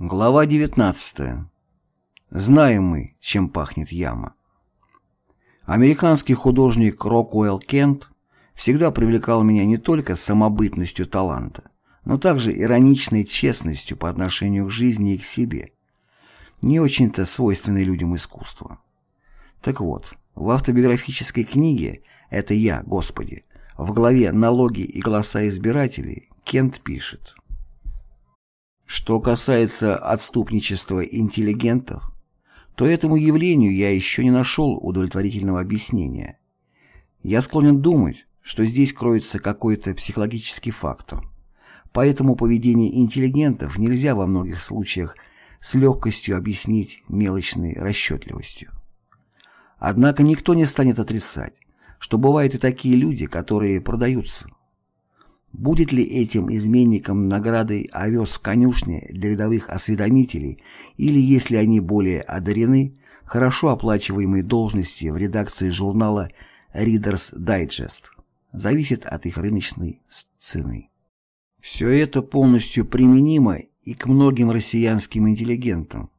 Глава 19. Знаем мы, чем пахнет яма. Американский художник Рокуэлл Кент всегда привлекал меня не только самобытностью таланта, но также ироничной честностью по отношению к жизни и к себе, не очень-то свойственной людям искусства. Так вот, в автобиографической книге «Это я, Господи» в главе «Налоги и голоса избирателей» Кент пишет – что касается отступничества интеллигентов, то этому явлению я еще не нашел удовлетворительного объяснения. Я склонен думать, что здесь кроется какой-то психологический фактор. Поэтому поведение интеллигентов нельзя во многих случаях с легкостью объяснить мелочной расчетливостью. Однако никто не станет отрицать, что бывают и такие люди, которые продаются. Будет ли этим изменникам наградой овес в конюшне для рядовых осведомителей или, если они более одарены, хорошо оплачиваемые должности в редакции журнала Reader's Digest, зависит от их рыночной цены. Все это полностью применимо и к многим россиянским интеллигентам.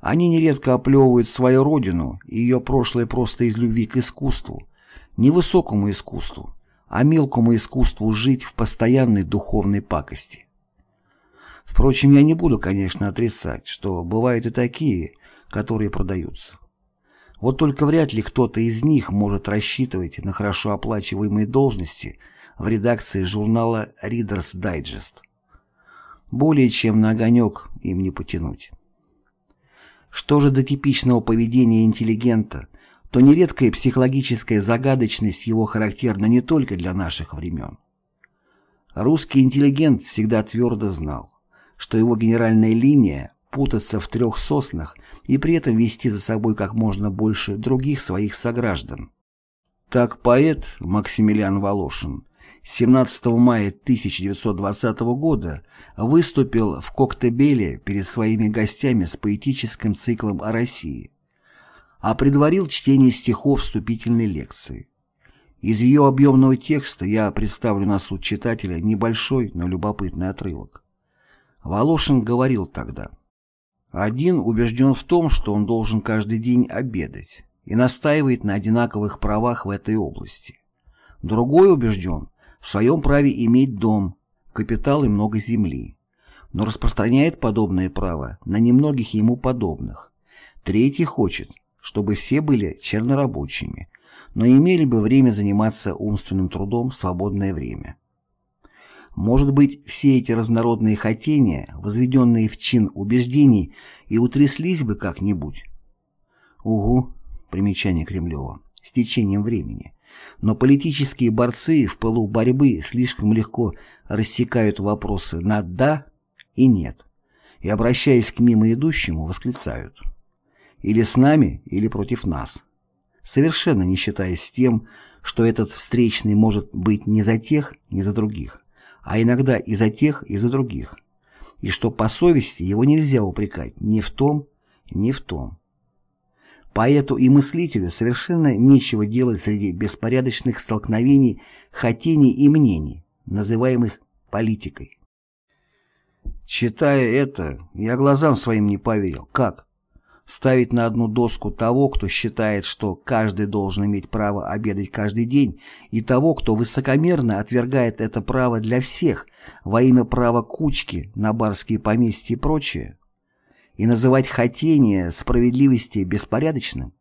Они нередко оплевывают свою родину и ее прошлое просто из любви к искусству, невысокому искусству, а мелкому искусству жить в постоянной духовной пакости. Впрочем, я не буду, конечно, отрицать, что бывают и такие, которые продаются. Вот только вряд ли кто-то из них может рассчитывать на хорошо оплачиваемые должности в редакции журнала Reader's Digest. Более чем на огонек им не потянуть. Что же до типичного поведения интеллигента, то нередкая психологическая загадочность его характерна не только для наших времен. Русский интеллигент всегда твердо знал, что его генеральная линия – путаться в трех соснах и при этом вести за собой как можно больше других своих сограждан. Так поэт Максимилиан Волошин 17 мая 1920 года выступил в Коктебеле перед своими гостями с поэтическим циклом о России – а предварил чтение стихов вступительной лекции. Из ее объемного текста я представлю на суд читателя небольшой, но любопытный отрывок. Волошин говорил тогда. Один убежден в том, что он должен каждый день обедать и настаивает на одинаковых правах в этой области. Другой убежден в своем праве иметь дом, капитал и много земли, но распространяет подобное право на немногих ему подобных. Третий хочет, чтобы все были чернорабочими, но имели бы время заниматься умственным трудом в свободное время. Может быть, все эти разнородные хотения, возведенные в чин убеждений, и утряслись бы как-нибудь? Угу, примечание Кремлева, с течением времени. Но политические борцы в пылу борьбы слишком легко рассекают вопросы на «да» и «нет», и, обращаясь к мимо идущему, восклицают – или с нами, или против нас. Совершенно не считаясь с тем, что этот встречный может быть не за тех, не за других, а иногда и за тех, и за других. И что по совести его нельзя упрекать ни в том, ни в том. Поэту и мыслителю совершенно нечего делать среди беспорядочных столкновений хотений и мнений, называемых политикой. Читая это, я глазам своим не поверил. Как? Ставить на одну доску того, кто считает, что каждый должен иметь право обедать каждый день, и того, кто высокомерно отвергает это право для всех во имя права кучки на барские поместья и прочее, и называть хотение справедливости беспорядочным?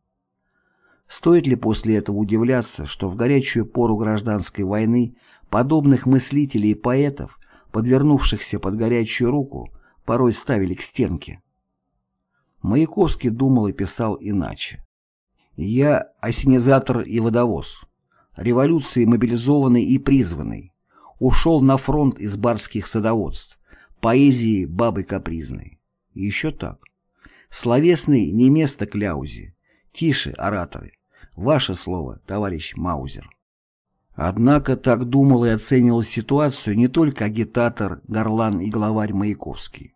Стоит ли после этого удивляться, что в горячую пору гражданской войны подобных мыслителей и поэтов, подвернувшихся под горячую руку, порой ставили к стенке? Маяковский думал и писал иначе. «Я осенизатор и водовоз, революции мобилизованный и призванный, ушел на фронт из барских садоводств, поэзии бабы капризной». Еще так. Словесный не место кляузе. Тише, ораторы. Ваше слово, товарищ Маузер. Однако так думал и оценивал ситуацию не только агитатор, горлан и главарь Маяковский.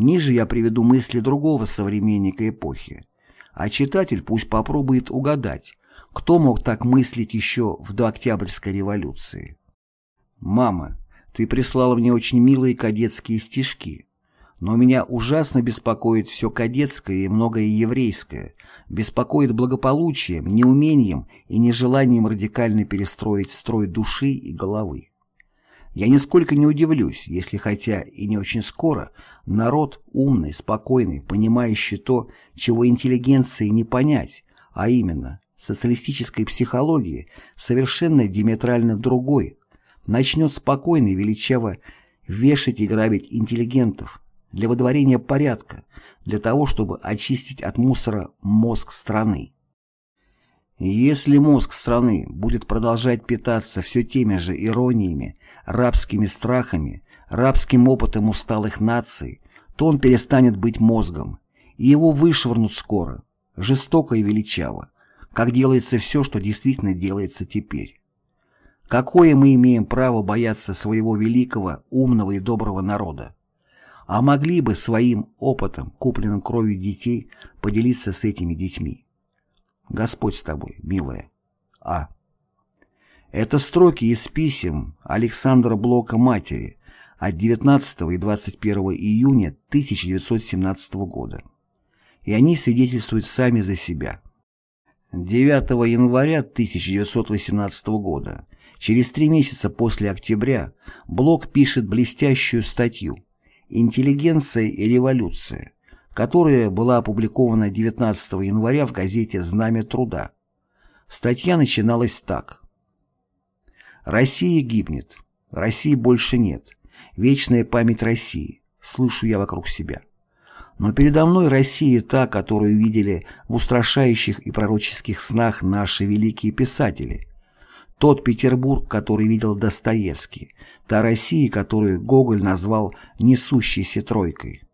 Ниже я приведу мысли другого современника эпохи, а читатель пусть попробует угадать, кто мог так мыслить еще в дооктябрьской революции. «Мама, ты прислала мне очень милые кадетские стишки, Но меня ужасно беспокоит все кадетское и многое еврейское, беспокоит благополучием, неумением и нежеланием радикально перестроить строй души и головы. Я нисколько не удивлюсь, если хотя и не очень скоро, народ умный, спокойный, понимающий то, чего интеллигенции не понять, а именно социалистической психологии, совершенно диаметрально другой, начнет спокойно и величаво вешать и грабить интеллигентов для водворения порядка, для того, чтобы очистить от мусора мозг страны. Если мозг страны будет продолжать питаться все теми же ирониями, рабскими страхами, рабским опытом усталых наций, то он перестанет быть мозгом, и его вышвырнут скоро, жестоко и величаво, как делается все, что действительно делается теперь. Какое мы имеем право бояться своего великого, умного и доброго народа? А могли бы своим опытом, купленным кровью детей, поделиться с этими детьми? Господь с тобой, милая. А. Это строки из писем Александра Блока матери от 19 и 21 июня 1917 года. И они свидетельствуют сами за себя. 9 января 1918 года, через три месяца после октября, Блок пишет блестящую статью «Интеллигенция и революция», которая была опубликована 19 января в газете «Знамя труда». Статья начиналась так. «Россия гибнет. России больше нет. Вечная память России. Слышу я вокруг себя. Но передо мной Россия та, которую видели в устрашающих и пророческих снах наши великие писатели. Тот Петербург, который видел Достоевский, та Россия, которую Гоголь назвал «несущейся тройкой».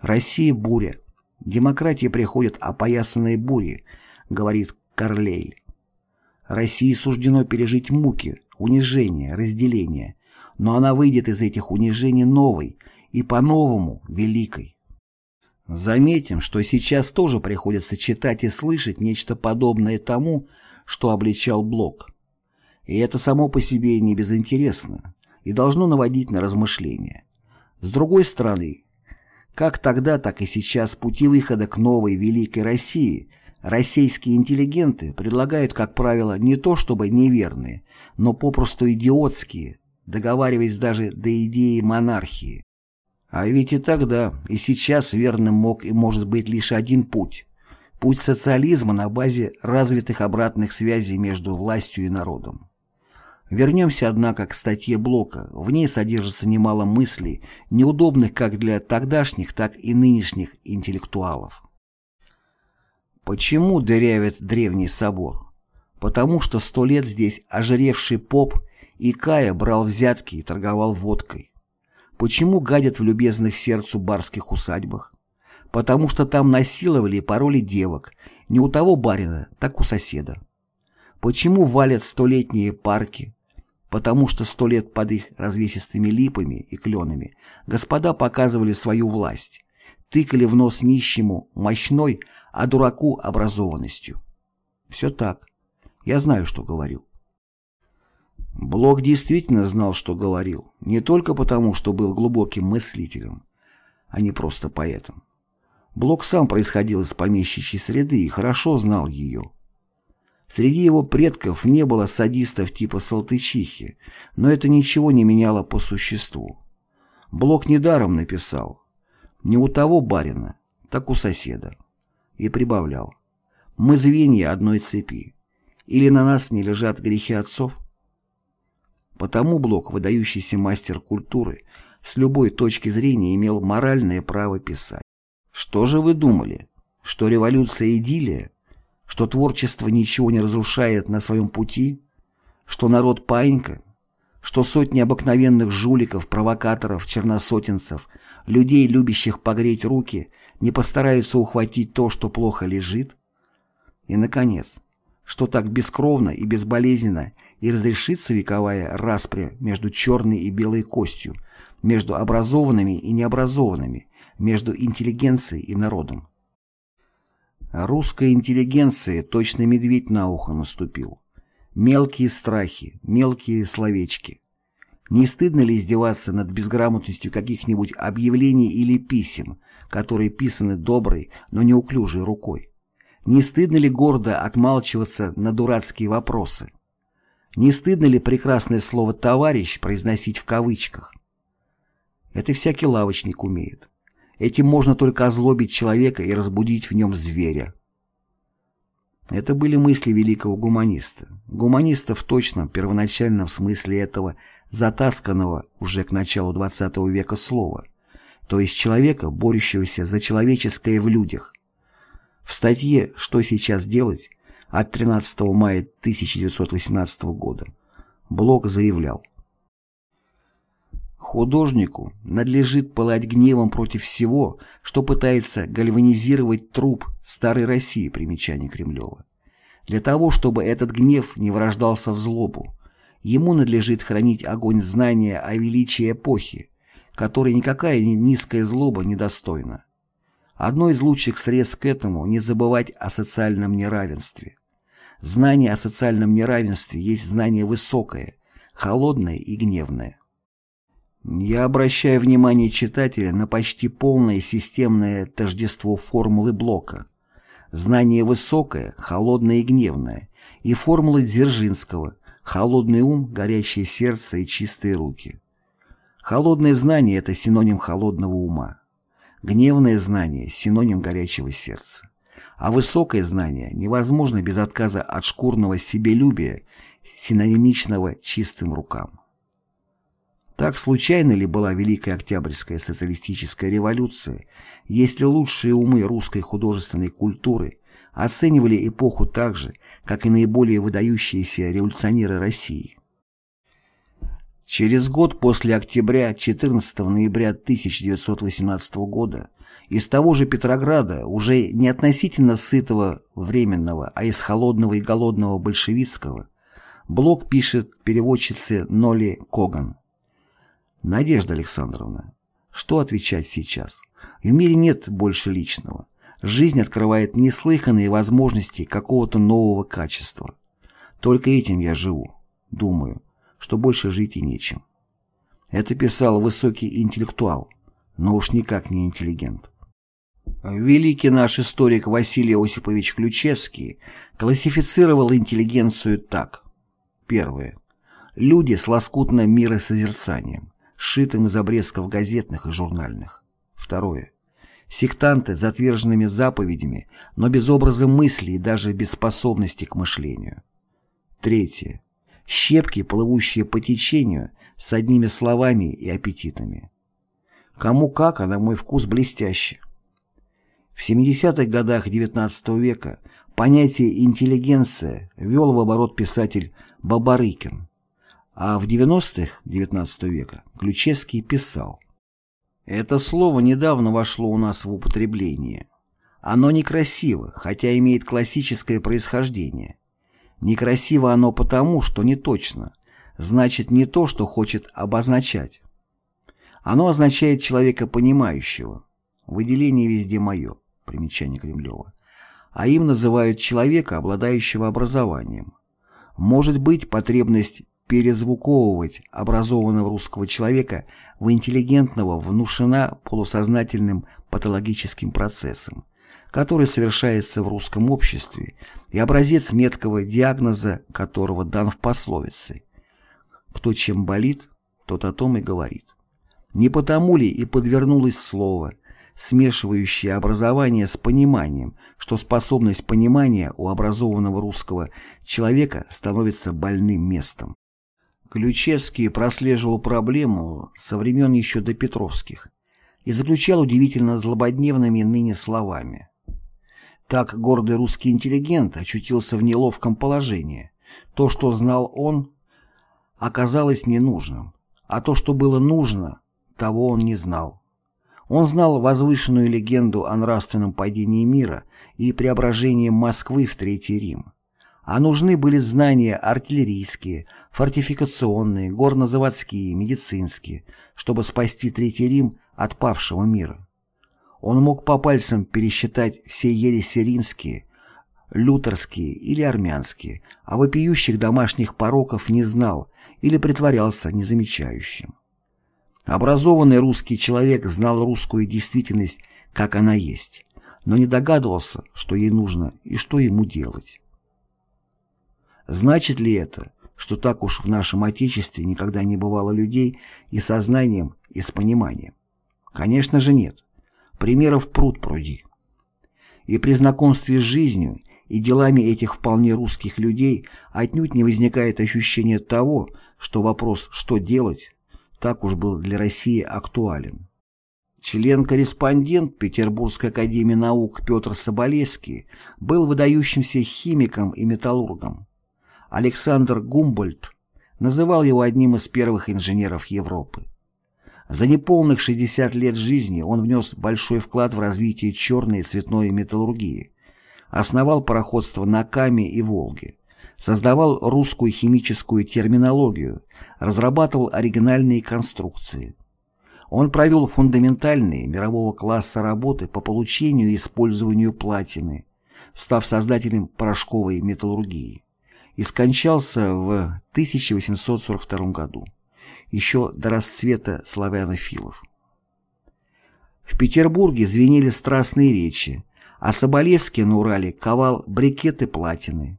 Россия – буря. Демократия приходит опоясанной бури, говорит Карлейль. России суждено пережить муки, унижение, разделение, но она выйдет из этих унижений новой и по-новому великой. Заметим, что сейчас тоже приходится читать и слышать нечто подобное тому, что обличал Блок. И это само по себе не безинтересно и должно наводить на размышления. С другой стороны, как тогда, так и сейчас пути выхода к новой великой России российские интеллигенты предлагают, как правило, не то чтобы неверные, но попросту идиотские, договариваясь даже до идеи монархии. А ведь и тогда, и сейчас верным мог и может быть лишь один путь. Путь социализма на базе развитых обратных связей между властью и народом. Вернемся, однако, к статье Блока. В ней содержится немало мыслей, неудобных как для тогдашних, так и нынешних интеллектуалов. Почему дырявит древний собор? Потому что сто лет здесь ожиревший поп и Кая брал взятки и торговал водкой. Почему гадят в любезных сердцу барских усадьбах? Потому что там насиловали и пороли девок, не у того барина, так у соседа. Почему валят столетние парки? Потому что сто лет под их развесистыми липами и кленами господа показывали свою власть, тыкали в нос нищему мощной, а дураку образованностью. Все так. Я знаю, что говорю. Блок действительно знал, что говорил, не только потому, что был глубоким мыслителем, а не просто поэтом. Блок сам происходил из помещичьей среды и хорошо знал ее. Среди его предков не было садистов типа Салтычихи, но это ничего не меняло по существу. Блок недаром написал «Не у того барина, так у соседа» и прибавлял «Мы звенья одной цепи, или на нас не лежат грехи отцов?» Потому Блок, выдающийся мастер культуры, с любой точки зрения имел моральное право писать. Что же вы думали? Что революция идиллия? Что творчество ничего не разрушает на своем пути? Что народ паинька? Что сотни обыкновенных жуликов, провокаторов, черносотенцев, людей, любящих погреть руки, не постараются ухватить то, что плохо лежит? И, наконец, что так бескровно и безболезненно и разрешится вековая распря между черной и белой костью, между образованными и необразованными, между интеллигенцией и народом. Русская интеллигенция точно медведь на ухо наступил. Мелкие страхи, мелкие словечки. Не стыдно ли издеваться над безграмотностью каких-нибудь объявлений или писем, которые писаны доброй, но неуклюжей рукой? Не стыдно ли гордо отмалчиваться на дурацкие вопросы? Не стыдно ли прекрасное слово «товарищ» произносить в кавычках? Это всякий лавочник умеет. Этим можно только озлобить человека и разбудить в нем зверя. Это были мысли великого гуманиста. Гуманиста в точном, первоначальном смысле этого затасканного уже к началу XX века слова, то есть человека, борющегося за человеческое в людях. В статье «Что сейчас делать» от 13 мая 1918 года Блок заявлял Художнику надлежит пылать гневом против всего, что пытается гальванизировать труп старой России, примечание Кремлева. Для того, чтобы этот гнев не вырождался в злобу, ему надлежит хранить огонь знания о величии эпохи, которой никакая низкая злоба не достойна. Одно из лучших средств к этому – не забывать о социальном неравенстве. Знание о социальном неравенстве есть знание высокое, холодное и гневное. Я обращаю внимание читателя на почти полное системное тождество формулы Блока. Знание высокое, холодное и гневное, и формулы Дзержинского «холодный ум, горячее сердце и чистые руки». Холодное знание – это синоним холодного ума. Гневное знание – синоним горячего сердца. А высокое знание невозможно без отказа от шкурного себелюбия, синонимичного чистым рукам. Так случайно ли была Великая Октябрьская социалистическая революция, если лучшие умы русской художественной культуры оценивали эпоху так же, как и наиболее выдающиеся революционеры России? Через год после октября 14 ноября 1918 года из того же Петрограда, уже не относительно сытого временного, а из холодного и голодного большевистского, Блок пишет переводчице Ноли Коган. Надежда Александровна, что отвечать сейчас? В мире нет больше личного. Жизнь открывает неслыханные возможности какого-то нового качества. Только этим я живу. Думаю, что больше жить и нечем. Это писал высокий интеллектуал, но уж никак не интеллигент. Великий наш историк Василий Осипович Ключевский классифицировал интеллигенцию так. Первое. Люди с лоскутным миросозерцанием сшитым из обрезков газетных и журнальных. Второе. Сектанты с затверженными заповедями, но без образа мысли и даже без способности к мышлению. Третье. Щепки, плывущие по течению, с одними словами и аппетитами. Кому как, а на мой вкус блестяще. В 70-х годах XIX века понятие «интеллигенция» ввел в оборот писатель Бабарыкин. А в 90-х XIX века Ключевский писал «Это слово недавно вошло у нас в употребление. Оно некрасиво, хотя имеет классическое происхождение. Некрасиво оно потому, что не точно, значит не то, что хочет обозначать. Оно означает человека понимающего. Выделение везде мое, примечание Кремлева. А им называют человека, обладающего образованием. Может быть, потребность перезвуковывать образованного русского человека в интеллигентного внушена полусознательным патологическим процессом, который совершается в русском обществе и образец меткого диагноза которого дан в пословице «Кто чем болит, тот о том и говорит». Не потому ли и подвернулось слово, смешивающее образование с пониманием, что способность понимания у образованного русского человека становится больным местом. Ключевский прослеживал проблему со времен еще до Петровских и заключал удивительно злободневными ныне словами. Так гордый русский интеллигент очутился в неловком положении. То, что знал он, оказалось ненужным, а то, что было нужно, того он не знал. Он знал возвышенную легенду о нравственном падении мира и преображении Москвы в Третий Рим а нужны были знания артиллерийские, фортификационные, горнозаводские, медицинские, чтобы спасти Третий Рим от павшего мира. Он мог по пальцам пересчитать все ереси римские, лютерские или армянские, а вопиющих домашних пороков не знал или притворялся незамечающим. Образованный русский человек знал русскую действительность, как она есть, но не догадывался, что ей нужно и что ему делать. Значит ли это, что так уж в нашем Отечестве никогда не бывало людей и со знанием, и с пониманием? Конечно же нет. Примеров пруд пруди. И при знакомстве с жизнью и делами этих вполне русских людей отнюдь не возникает ощущения того, что вопрос «что делать?» так уж был для России актуален. Член-корреспондент Петербургской академии наук Петр Соболевский был выдающимся химиком и металлургом. Александр Гумбольдт называл его одним из первых инженеров Европы. За неполных 60 лет жизни он внес большой вклад в развитие черной и цветной металлургии, основал пароходство на Каме и Волге, создавал русскую химическую терминологию, разрабатывал оригинальные конструкции. Он провел фундаментальные мирового класса работы по получению и использованию платины, став создателем порошковой металлургии, и скончался в 1842 году, еще до расцвета славянофилов. В Петербурге звенели страстные речи, а Соболевский на Урале ковал брикеты платины.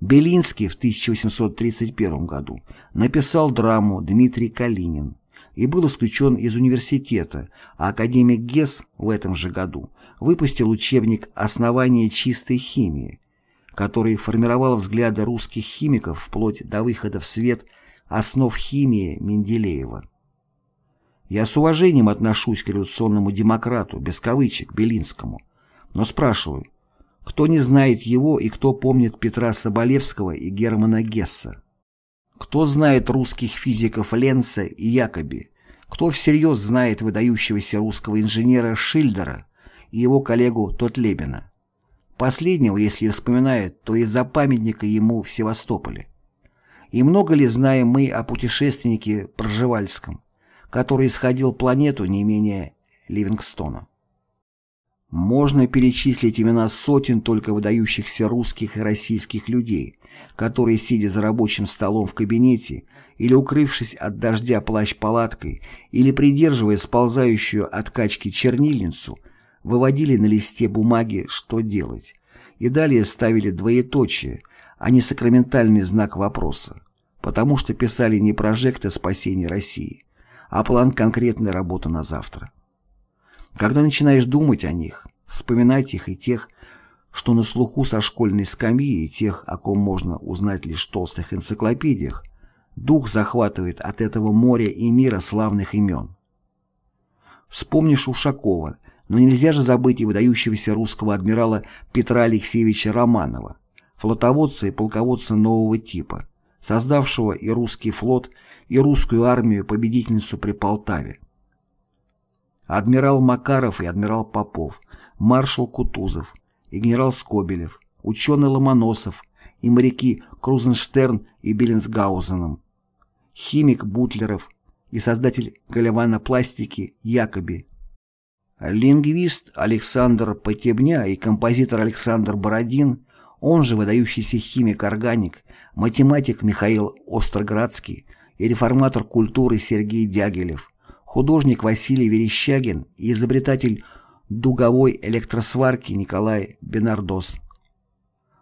Белинский в 1831 году написал драму «Дмитрий Калинин» и был исключен из университета, а академик Гесс в этом же году выпустил учебник «Основание чистой химии», который формировал взгляды русских химиков вплоть до выхода в свет основ химии Менделеева. Я с уважением отношусь к революционному демократу, без кавычек, Белинскому, но спрашиваю, кто не знает его и кто помнит Петра Соболевского и Германа Гесса? Кто знает русских физиков Ленца и Якоби? Кто всерьез знает выдающегося русского инженера Шильдера и его коллегу Тотлебина? Последнего, если вспоминают, то из-за памятника ему в Севастополе. И много ли знаем мы о путешественнике Пржевальском, который исходил планету не менее Ливингстона? Можно перечислить имена сотен только выдающихся русских и российских людей, которые, сидя за рабочим столом в кабинете или укрывшись от дождя плащ-палаткой или придерживая сползающую от качки чернильницу, выводили на листе бумаги, что делать, и далее ставили двоеточие, а не сакраментальный знак вопроса, потому что писали не прожекты спасения России, а план конкретной работы на завтра. Когда начинаешь думать о них, вспоминать их и тех, что на слуху со школьной скамьи, и тех, о ком можно узнать лишь в толстых энциклопедиях, дух захватывает от этого моря и мира славных имен. Вспомнишь Ушакова, но нельзя же забыть и выдающегося русского адмирала Петра Алексеевича Романова, флотоводца и полководца нового типа, создавшего и русский флот, и русскую армию победительницу при Полтаве. Адмирал Макаров и адмирал Попов, маршал Кутузов и генерал Скобелев, ученый Ломоносов и моряки Крузенштерн и Беллинсгаузеном, химик Бутлеров и создатель галеванопластики Якоби, лингвист Александр Потебня и композитор Александр Бородин, он же выдающийся химик-органик, математик Михаил Остроградский и реформатор культуры Сергей Дягилев, художник Василий Верещагин и изобретатель дуговой электросварки Николай Бенардос.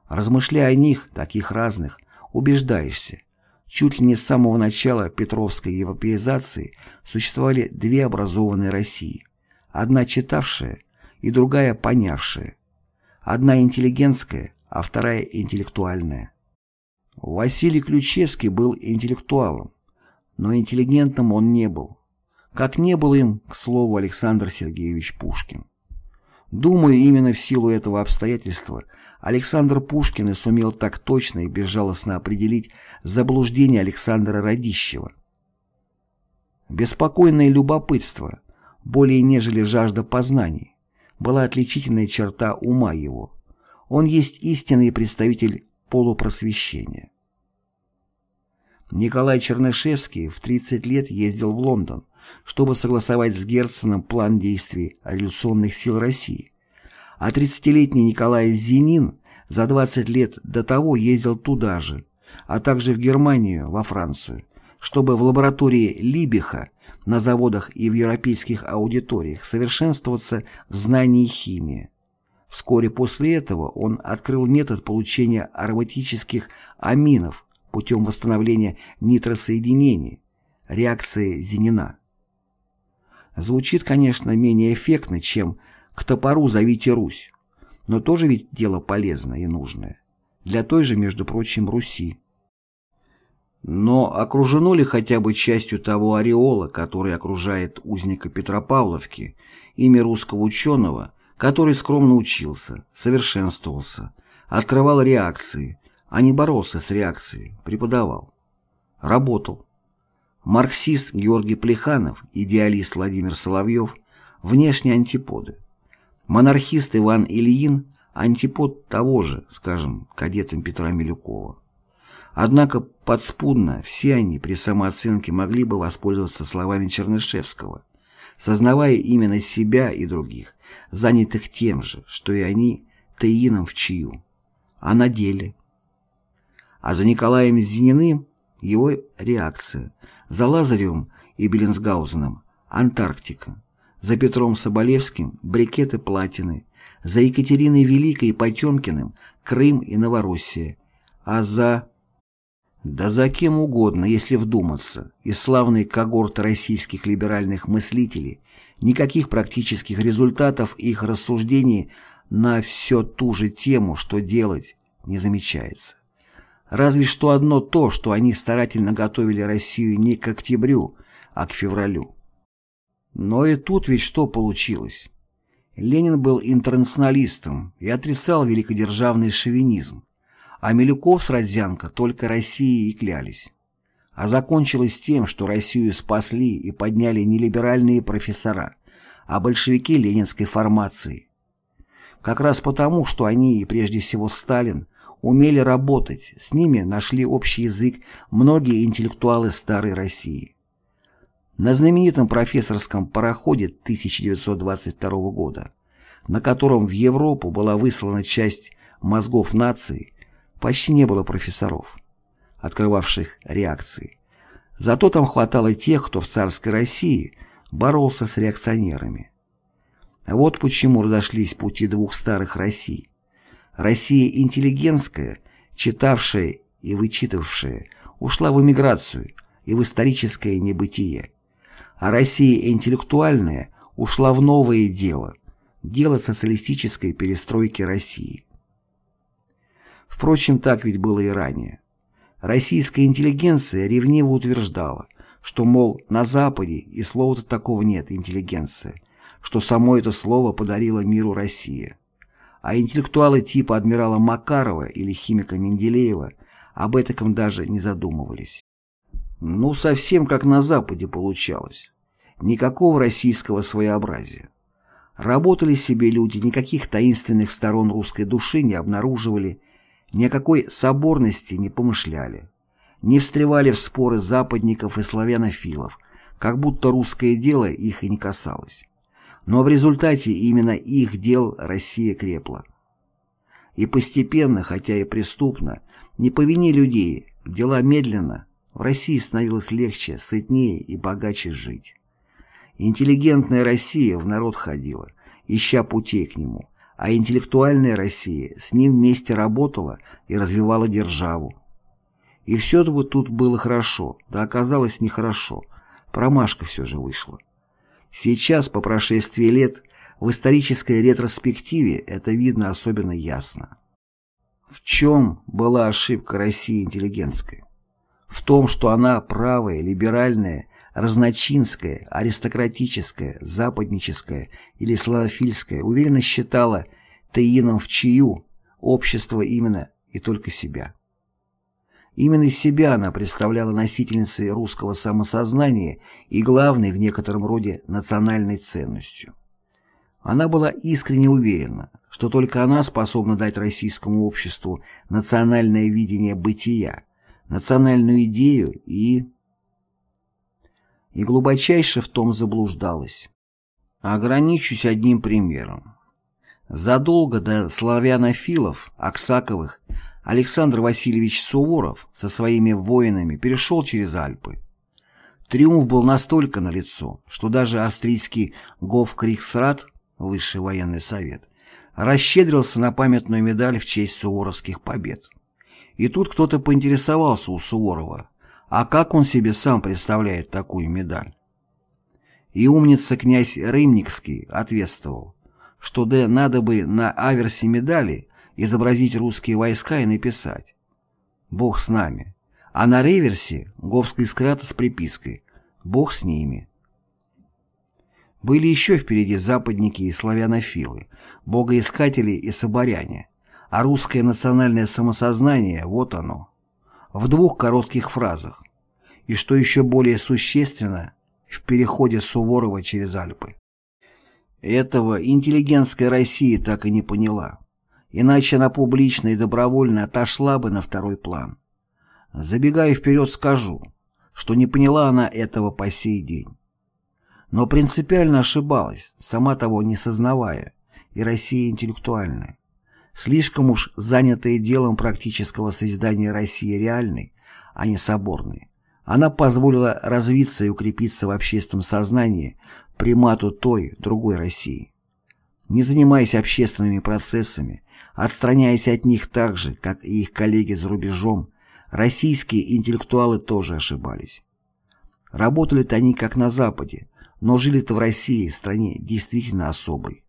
Размышляя о них, таких разных, убеждаешься, чуть ли не с самого начала Петровской европеизации существовали две образованные России, одна читавшая и другая понявшая, одна интеллигентская, а вторая интеллектуальная. Василий Ключевский был интеллектуалом, но интеллигентом он не был как не был им, к слову, Александр Сергеевич Пушкин. Думаю, именно в силу этого обстоятельства Александр Пушкин и сумел так точно и безжалостно определить заблуждение Александра Радищева. Беспокойное любопытство, более нежели жажда познаний, была отличительная черта ума его. Он есть истинный представитель полупросвещения. Николай Чернышевский в 30 лет ездил в Лондон, чтобы согласовать с Герценом план действий революционных сил России. А 30-летний Николай Зенин за 20 лет до того ездил туда же, а также в Германию, во Францию, чтобы в лаборатории Либиха на заводах и в европейских аудиториях совершенствоваться в знании химии. Вскоре после этого он открыл метод получения ароматических аминов путем восстановления нитросоединений, реакции Зенина. Звучит, конечно, менее эффектно, чем «к топору зовите Русь», но тоже ведь дело полезное и нужное. Для той же, между прочим, Руси. Но окружено ли хотя бы частью того ореола, который окружает узника Петропавловки, имя русского ученого, который скромно учился, совершенствовался, открывал реакции, а не боролся с реакцией, преподавал. Работал. Марксист Георгий Плеханов, идеалист Владимир Соловьев – внешние антиподы. Монархист Иван Ильин – антипод того же, скажем, кадетам Петра Милюкова. Однако подспудно все они при самооценке могли бы воспользоваться словами Чернышевского, сознавая именно себя и других, занятых тем же, что и они, Таином в чью. А на деле? А за Николаем Зениным его реакция, за Лазаревым и Беллинсгаузеном Антарктика, за Петром Соболевским брикеты платины, за Екатериной Великой и Потемкиным Крым и Новороссия, а за... Да за кем угодно, если вдуматься, из славной когорты российских либеральных мыслителей никаких практических результатов их рассуждений на все ту же тему, что делать, не замечается. Разве что одно то, что они старательно готовили Россию не к октябрю, а к февралю. Но и тут ведь что получилось? Ленин был интернационалистом и отрицал великодержавный шовинизм, а Милюков с Родзянко только России и клялись. А закончилось тем, что Россию спасли и подняли не либеральные профессора, а большевики ленинской формации. Как раз потому, что они, и прежде всего Сталин, умели работать, с ними нашли общий язык многие интеллектуалы старой России. На знаменитом профессорском пароходе 1922 года, на котором в Европу была выслана часть мозгов нации, почти не было профессоров, открывавших реакции. Зато там хватало тех, кто в царской России боролся с реакционерами. Вот почему разошлись пути двух старых Россий. Россия интеллигентская, читавшая и вычитавшая, ушла в эмиграцию и в историческое небытие. А Россия интеллектуальная ушла в новое дело, дело социалистической перестройки России. Впрочем, так ведь было и ранее. Российская интеллигенция ревниво утверждала, что, мол, на Западе и слова-то такого нет, интеллигенция, что само это слово подарило миру Россия а интеллектуалы типа адмирала Макарова или химика Менделеева об этом даже не задумывались. Ну, совсем как на Западе получалось. Никакого российского своеобразия. Работали себе люди, никаких таинственных сторон русской души не обнаруживали, ни о какой соборности не помышляли. Не встревали в споры западников и славянофилов, как будто русское дело их и не касалось. Но в результате именно их дел Россия крепла. И постепенно, хотя и преступно, не по вине людей, дела медленно, в России становилось легче, сытнее и богаче жить. Интеллигентная Россия в народ ходила, ища путей к нему, а интеллектуальная Россия с ним вместе работала и развивала державу. И все тут было хорошо, да оказалось нехорошо, промашка все же вышла. Сейчас, по прошествии лет, в исторической ретроспективе это видно особенно ясно. В чем была ошибка России интеллигентской? В том, что она правая, либеральная, разночинская, аристократическая, западническая или славофильская уверенно считала Таином в чью общество именно и только себя. Именно себя она представляла носительницей русского самосознания и главной в некотором роде национальной ценностью. Она была искренне уверена, что только она способна дать российскому обществу национальное видение бытия, национальную идею и... и глубочайше в том заблуждалась. Ограничусь одним примером. Задолго до славянофилов, Аксаковых, Александр Васильевич Суворов со своими воинами перешел через Альпы. Триумф был настолько налицо, что даже австрийский Гофкриксрат, высший военный совет, расщедрился на памятную медаль в честь суворовских побед. И тут кто-то поинтересовался у Суворова, а как он себе сам представляет такую медаль? И умница князь Рымникский ответствовал, что да надо бы на аверсе медали изобразить русские войска и написать «Бог с нами», а на реверсе Говский скрата с припиской «Бог с ними». Были еще впереди западники и славянофилы, богоискатели и соборяне, а русское национальное самосознание – вот оно, в двух коротких фразах, и что еще более существенно – в переходе Суворова через Альпы. Этого интеллигентская Россия так и не поняла, иначе она публично и добровольно отошла бы на второй план. Забегая вперед, скажу, что не поняла она этого по сей день. Но принципиально ошибалась, сама того не сознавая, и Россия интеллектуальная. Слишком уж занятая делом практического созидания России реальной, а не соборной. Она позволила развиться и укрепиться в общественном сознании примату той, другой России. Не занимаясь общественными процессами, отстраняясь от них так же, как и их коллеги за рубежом, российские интеллектуалы тоже ошибались. Работали-то они как на Западе, но жили-то в России, стране действительно особой.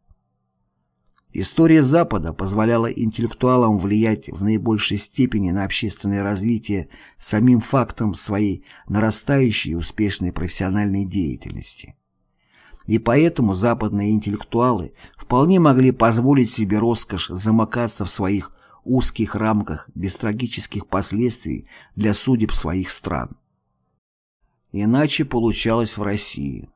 История Запада позволяла интеллектуалам влиять в наибольшей степени на общественное развитие самим фактом своей нарастающей и успешной профессиональной деятельности. И поэтому западные интеллектуалы вполне могли позволить себе роскошь замыкаться в своих узких рамках без трагических последствий для судеб своих стран. Иначе получалось в России.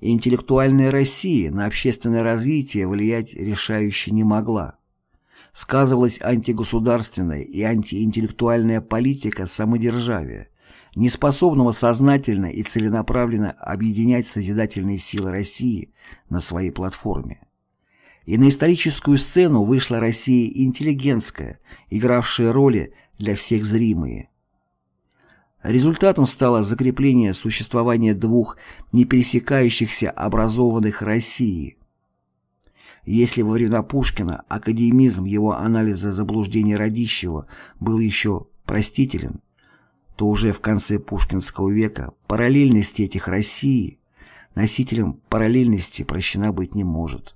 Интеллектуальная Россия на общественное развитие влиять решающе не могла. Сказывалась антигосударственная и антиинтеллектуальная политика самодержавия, неспособного сознательно и целенаправленно объединять созидательные силы России на своей платформе. И на историческую сцену вышла Россия интеллигентская, игравшая роли для всех зримые – Результатом стало закрепление существования двух не пересекающихся образованных России. Если во времена Пушкина академизм его анализа заблуждений Радищева был еще простителен, то уже в конце пушкинского века параллельность этих России носителем параллельности прощена быть не может.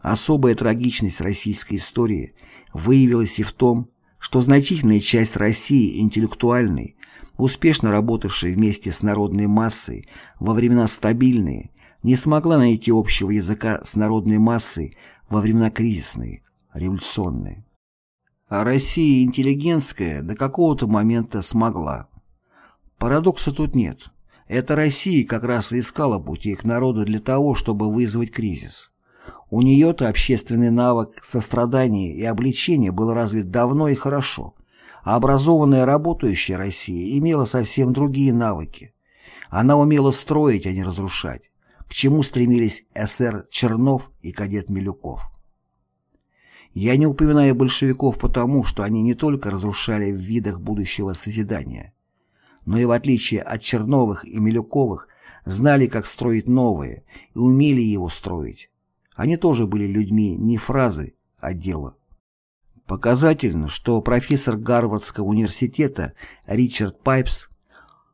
Особая трагичность российской истории выявилась и в том, что значительная часть России интеллектуальной, успешно работавшей вместе с народной массой во времена стабильные, не смогла найти общего языка с народной массой во времена кризисные, революционные. А Россия интеллигентская до какого-то момента смогла. Парадокса тут нет. Эта Россия как раз и искала пути к народу для того, чтобы вызвать кризис. У нее-то общественный навык сострадания и обличения был развит давно и хорошо, а образованная работающая Россия имела совсем другие навыки. Она умела строить, а не разрушать, к чему стремились СР Чернов и кадет Милюков. Я не упоминаю большевиков потому, что они не только разрушали в видах будущего созидания, но и в отличие от Черновых и Милюковых знали, как строить новое и умели его строить. Они тоже были людьми не фразы, а дела. Показательно, что профессор Гарвардского университета Ричард Пайпс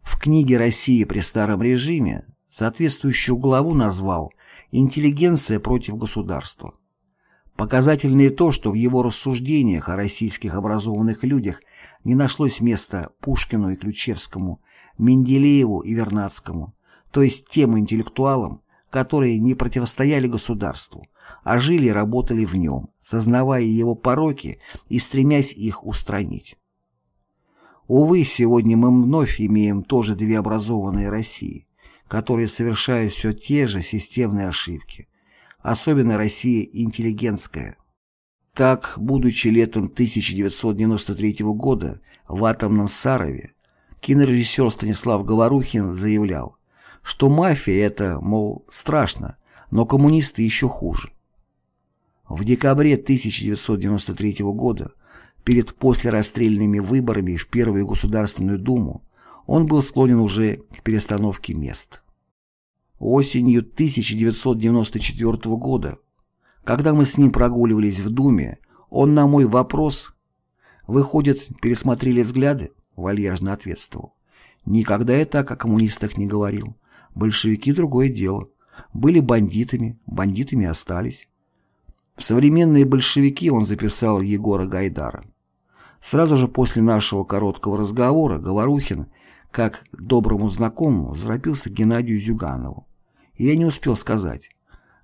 в книге «Россия при старом режиме» соответствующую главу назвал «Интеллигенция против государства». Показательно и то, что в его рассуждениях о российских образованных людях не нашлось места Пушкину и Ключевскому, Менделееву и Вернадскому, то есть тем интеллектуалам, которые не противостояли государству, а жили и работали в нем, сознавая его пороки и стремясь их устранить. Увы, сегодня мы вновь имеем тоже две образованные России, которые совершают все те же системные ошибки, особенно Россия интеллигентская. Так, будучи летом 1993 года в атомном Сарове, кинорежиссер Станислав Говорухин заявлял, что мафия это, мол, страшно, но коммунисты еще хуже. В декабре 1993 года, перед послерастрельными выборами в Первую Государственную Думу, он был склонен уже к перестановке мест. Осенью 1994 года, когда мы с ним прогуливались в Думе, он на мой вопрос «Выходит, пересмотрели взгляды?» вальяжно ответствовал. «Никогда я так о коммунистах не говорил. Большевики – другое дело. Были бандитами, бандитами остались». В современные большевики он записал Егора Гайдара. Сразу же после нашего короткого разговора Говорухин как доброму знакомому заропился Геннадию Зюганову. И я не успел сказать.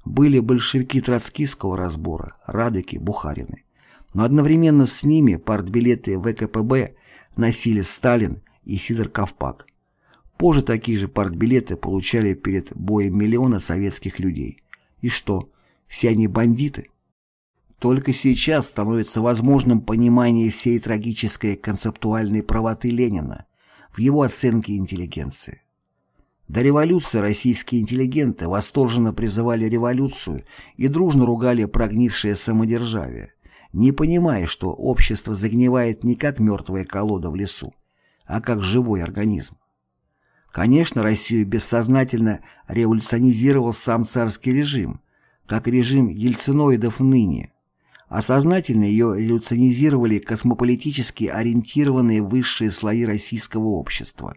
Были большевики троцкистского разбора, Радыки, Бухарины. Но одновременно с ними партбилеты ВКПБ носили Сталин и Сидор Ковпак. Позже такие же партбилеты получали перед боем миллиона советских людей. И что, все они бандиты? Только сейчас становится возможным понимание всей трагической концептуальной правоты Ленина, в его оценке интеллигенции. До революции российские интеллигенты восторженно призывали революцию и дружно ругали прогнившее самодержавие, не понимая, что общество загнивает не как мертвая колода в лесу, а как живой организм. Конечно, Россию бессознательно революционизировал сам царский режим, как режим ельциноидов ныне, а сознательно ее революционизировали космополитически ориентированные высшие слои российского общества.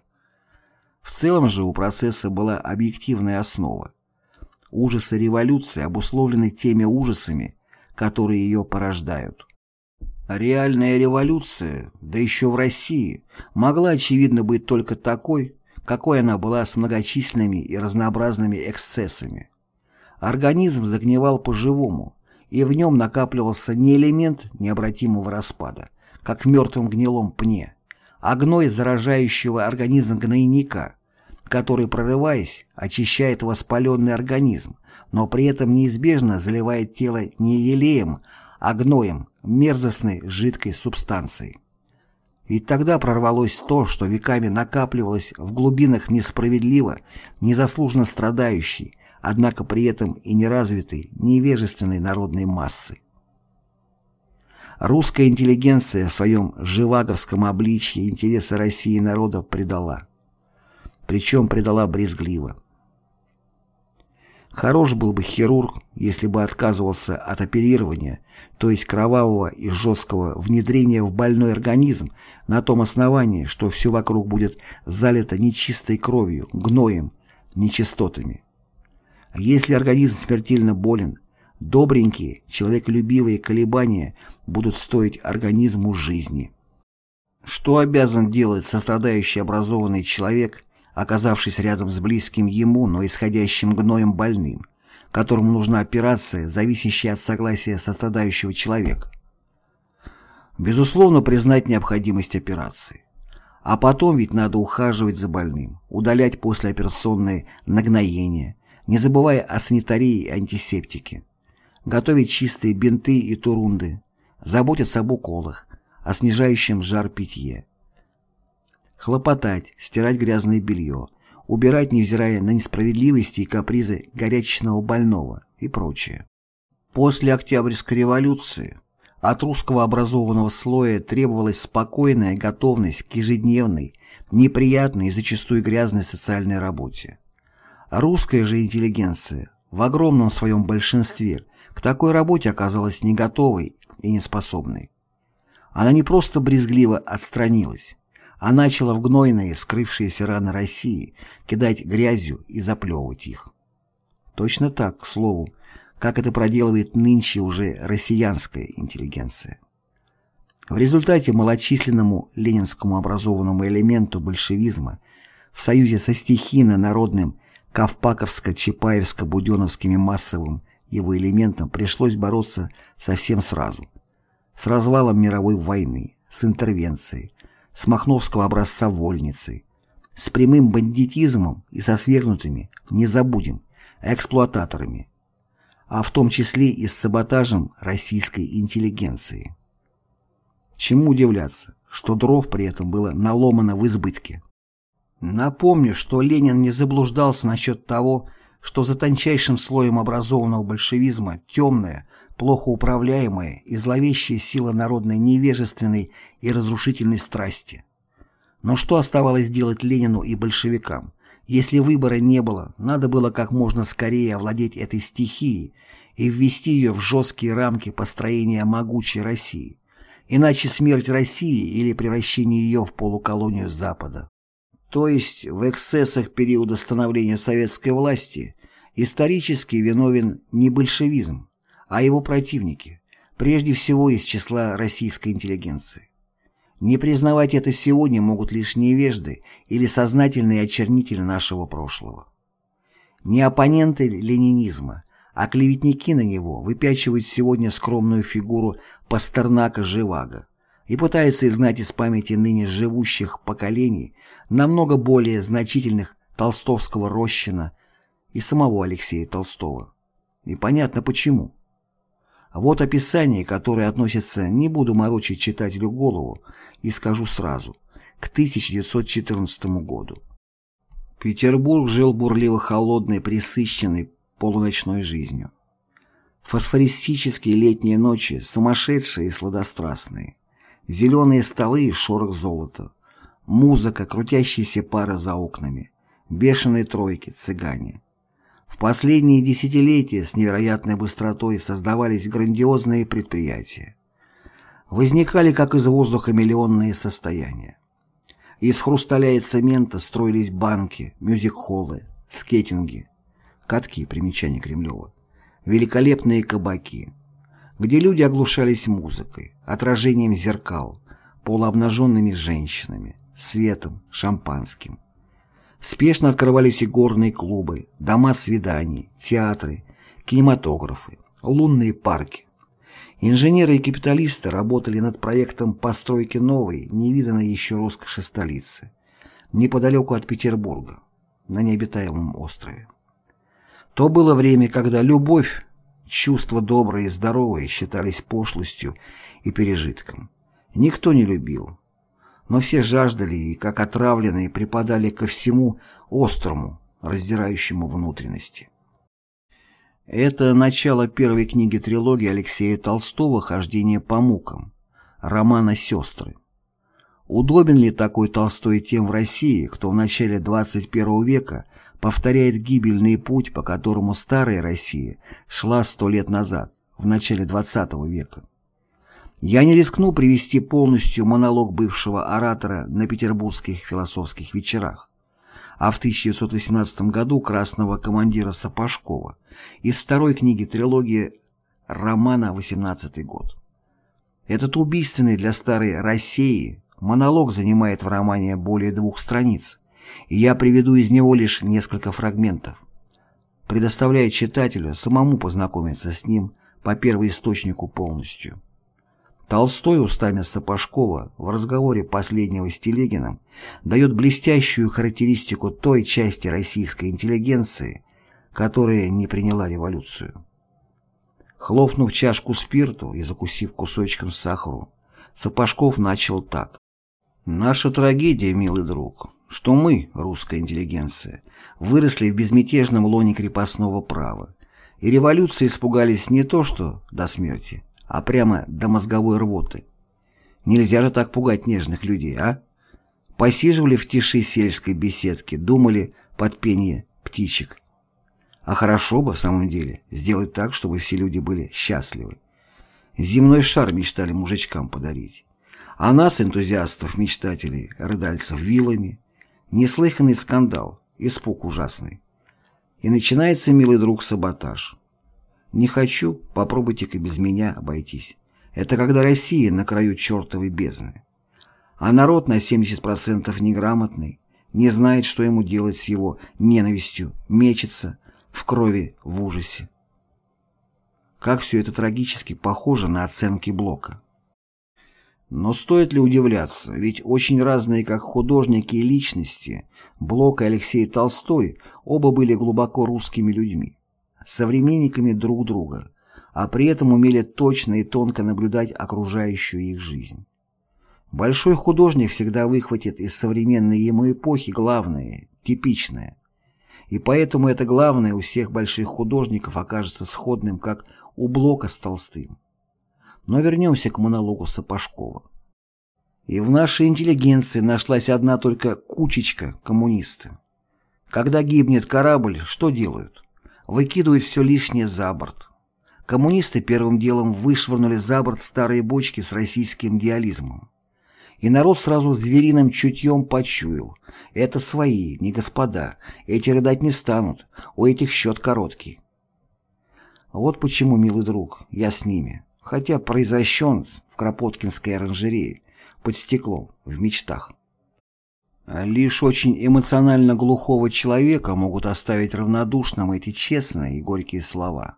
В целом же у процесса была объективная основа. Ужасы революции обусловлены теми ужасами, которые ее порождают. Реальная революция, да еще в России, могла очевидно быть только такой, какой она была с многочисленными и разнообразными эксцессами. Организм загнивал по-живому, и в нем накапливался не элемент необратимого распада, как в мертвом гнилом пне, а гной заражающего организм гнойника, который, прорываясь, очищает воспаленный организм, но при этом неизбежно заливает тело не елеем, а гноем, мерзостной жидкой субстанцией. Ведь тогда прорвалось то, что веками накапливалось в глубинах несправедливо, незаслуженно страдающей, однако при этом и неразвитой, невежественной народной массы. Русская интеллигенция в своем живаговском обличье интересы России и народа предала. Причем предала брезгливо. Хорош был бы хирург, если бы отказывался от оперирования, то есть кровавого и жесткого внедрения в больной организм на том основании, что все вокруг будет залито нечистой кровью, гноем, нечистотами. Если организм смертельно болен, добренькие, человеколюбивые колебания будут стоить организму жизни. Что обязан делать сострадающий образованный человек, оказавшись рядом с близким ему, но исходящим гноем больным, которому нужна операция, зависящая от согласия сострадающего человека? Безусловно, признать необходимость операции. А потом ведь надо ухаживать за больным, удалять послеоперационные нагноения, не забывая о санитарии и антисептике, готовить чистые бинты и турунды, заботиться об уколах, о снижающем жар питье. Хлопотать, стирать грязное белье, убирать, невзирая на несправедливости и капризы горячечного больного и прочее. После Октябрьской революции от русского образованного слоя требовалась спокойная готовность к ежедневной, неприятной и зачастую грязной социальной работе. Русская же интеллигенция в огромном своем большинстве к такой работе оказалась не готовой и неспособной. Она не просто брезгливо отстранилась, а начала в гнойные, скрывшиеся раны России, кидать грязью и заплевывать их. Точно так, к слову, как это проделывает нынче уже россиянская интеллигенция. В результате малочисленному ленинскому образованному элементу большевизма в союзе со стихийно-народным Ковпаковско-Чапаевско-Буденовскими массовым его элементам пришлось бороться совсем сразу. С развалом мировой войны, с интервенцией, с махновского образца вольницей, с прямым бандитизмом и со свергнутыми, не забудем, эксплуататорами, а в том числе и с саботажем российской интеллигенции. Чему удивляться, что дров при этом было наломано в избытке. Напомню, что Ленин не заблуждался насчет того, что за тончайшим слоем образованного большевизма темная, плохо управляемая и зловещая сила народной невежественной и разрушительной страсти. Но что оставалось делать Ленину и большевикам? Если выбора не было, надо было как можно скорее овладеть этой стихией и ввести ее в жесткие рамки построения могучей России. Иначе смерть России или превращение ее в полуколонию Запада. То есть в эксцессах периода становления советской власти исторически виновен не большевизм, а его противники, прежде всего из числа российской интеллигенции. Не признавать это сегодня могут лишь невежды или сознательные очернители нашего прошлого. Не оппоненты ленинизма, а клеветники на него выпячивают сегодня скромную фигуру Пастернака-Живаго и пытаются изгнать из памяти ныне живущих поколений намного более значительных Толстовского Рощина и самого Алексея Толстого. И понятно почему. Вот описание, которое относится, не буду морочить читателю голову, и скажу сразу, к 1914 году. Петербург жил бурливо-холодной, присыщенной полуночной жизнью. Фосфористические летние ночи, сумасшедшие и сладострастные. Зеленые столы и шорох золота. Музыка, крутящиеся пары за окнами. Бешеные тройки, цыгане. В последние десятилетия с невероятной быстротой создавались грандиозные предприятия. Возникали как из воздуха миллионные состояния. Из хрусталя и цемента строились банки, мюзик-холлы, скейтинги, катки, примечание Кремлева, великолепные кабаки, где люди оглушались музыкой, отражением зеркал, полуобнаженными женщинами, светом, шампанским. Спешно открывались и горные клубы, дома свиданий, театры, кинематографы, лунные парки. Инженеры и капиталисты работали над проектом постройки новой, невиданной еще роскоши столицы, неподалеку от Петербурга, на необитаемом острове. То было время, когда любовь, чувства добрые и здоровые считались пошлостью и пережитком. Никто не любил, но все жаждали и, как отравленные, припадали ко всему острому, раздирающему внутренности. Это начало первой книги трилогии Алексея Толстого «Хождение по мукам», романа «Сестры». Удобен ли такой Толстой тем в России, кто в начале 21 века повторяет гибельный путь, по которому старая Россия шла сто лет назад, в начале 20 века? Я не рискну привести полностью монолог бывшего оратора на петербургских философских вечерах, а в 1918 году красного командира Сапожкова из второй книги трилогии романа «18 год». Этот убийственный для старой России монолог занимает в романе более двух страниц, и я приведу из него лишь несколько фрагментов, предоставляя читателю самому познакомиться с ним по первоисточнику полностью. Толстой устами Сапожкова в разговоре последнего с Телегиным дает блестящую характеристику той части российской интеллигенции, которая не приняла революцию. Хлопнув чашку спирту и закусив кусочком сахару, Сапожков начал так. «Наша трагедия, милый друг, что мы, русская интеллигенция, выросли в безмятежном лоне крепостного права, и революции испугались не то что до смерти, а прямо до мозговой рвоты. Нельзя же так пугать нежных людей, а? Посиживали в тиши сельской беседки, думали под пение птичек. А хорошо бы, в самом деле, сделать так, чтобы все люди были счастливы. Земной шар мечтали мужичкам подарить. А нас, энтузиастов, мечтателей, рыдальцев, вилами. Неслыханный скандал, испуг ужасный. И начинается, милый друг, саботаж. Не хочу, попробуйте-ка без меня обойтись. Это когда Россия на краю чертовой бездны. А народ на 70% неграмотный, не знает, что ему делать с его ненавистью, мечется в крови, в ужасе. Как все это трагически похоже на оценки Блока. Но стоит ли удивляться, ведь очень разные как художники и личности, Блок и Алексей Толстой оба были глубоко русскими людьми современниками друг друга, а при этом умели точно и тонко наблюдать окружающую их жизнь. Большой художник всегда выхватит из современной ему эпохи главное, типичное. и поэтому это главное у всех больших художников окажется сходным, как у Блока с Толстым. Но вернемся к монологу Сапожкова. И в нашей интеллигенции нашлась одна только кучечка коммунисты. Когда гибнет корабль, что делают? Выкидывают все лишнее за борт. Коммунисты первым делом вышвырнули за борт старые бочки с российским диализмом. И народ сразу звериным чутьем почуял. Это свои, не господа. Эти рыдать не станут. У этих счет короткий. Вот почему, милый друг, я с ними. Хотя произращен в Кропоткинской оранжерее, под стеклом, в мечтах. Лишь очень эмоционально глухого человека могут оставить равнодушным эти честные и горькие слова.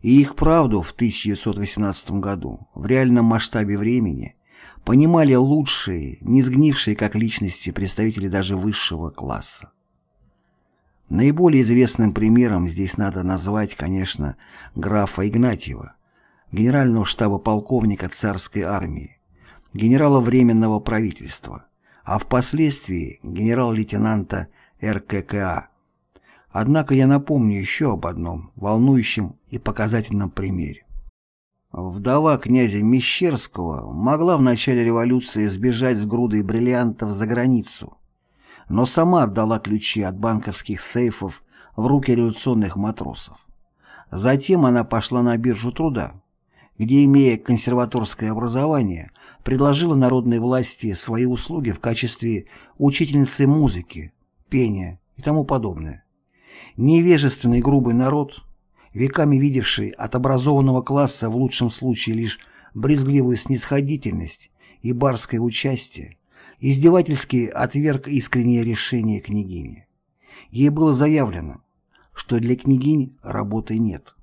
И их правду в 1918 году, в реальном масштабе времени, понимали лучшие, не сгнившие как личности представители даже высшего класса. Наиболее известным примером здесь надо назвать, конечно, графа Игнатьева, генерального штаба полковника царской армии, генерала Временного правительства, а впоследствии генерал-лейтенанта РККА. Однако я напомню еще об одном волнующем и показательном примере. Вдова князя Мещерского могла в начале революции сбежать с грудой бриллиантов за границу, но сама отдала ключи от банковских сейфов в руки революционных матросов. Затем она пошла на биржу труда, где, имея консерваторское образование, предложила народной власти свои услуги в качестве учительницы музыки, пения и тому подобное. Невежественный грубый народ – веками видевший от образованного класса в лучшем случае лишь брезгливую снисходительность и барское участие, издевательски отверг искреннее решение княгини. Ей было заявлено, что для княгинь работы нет.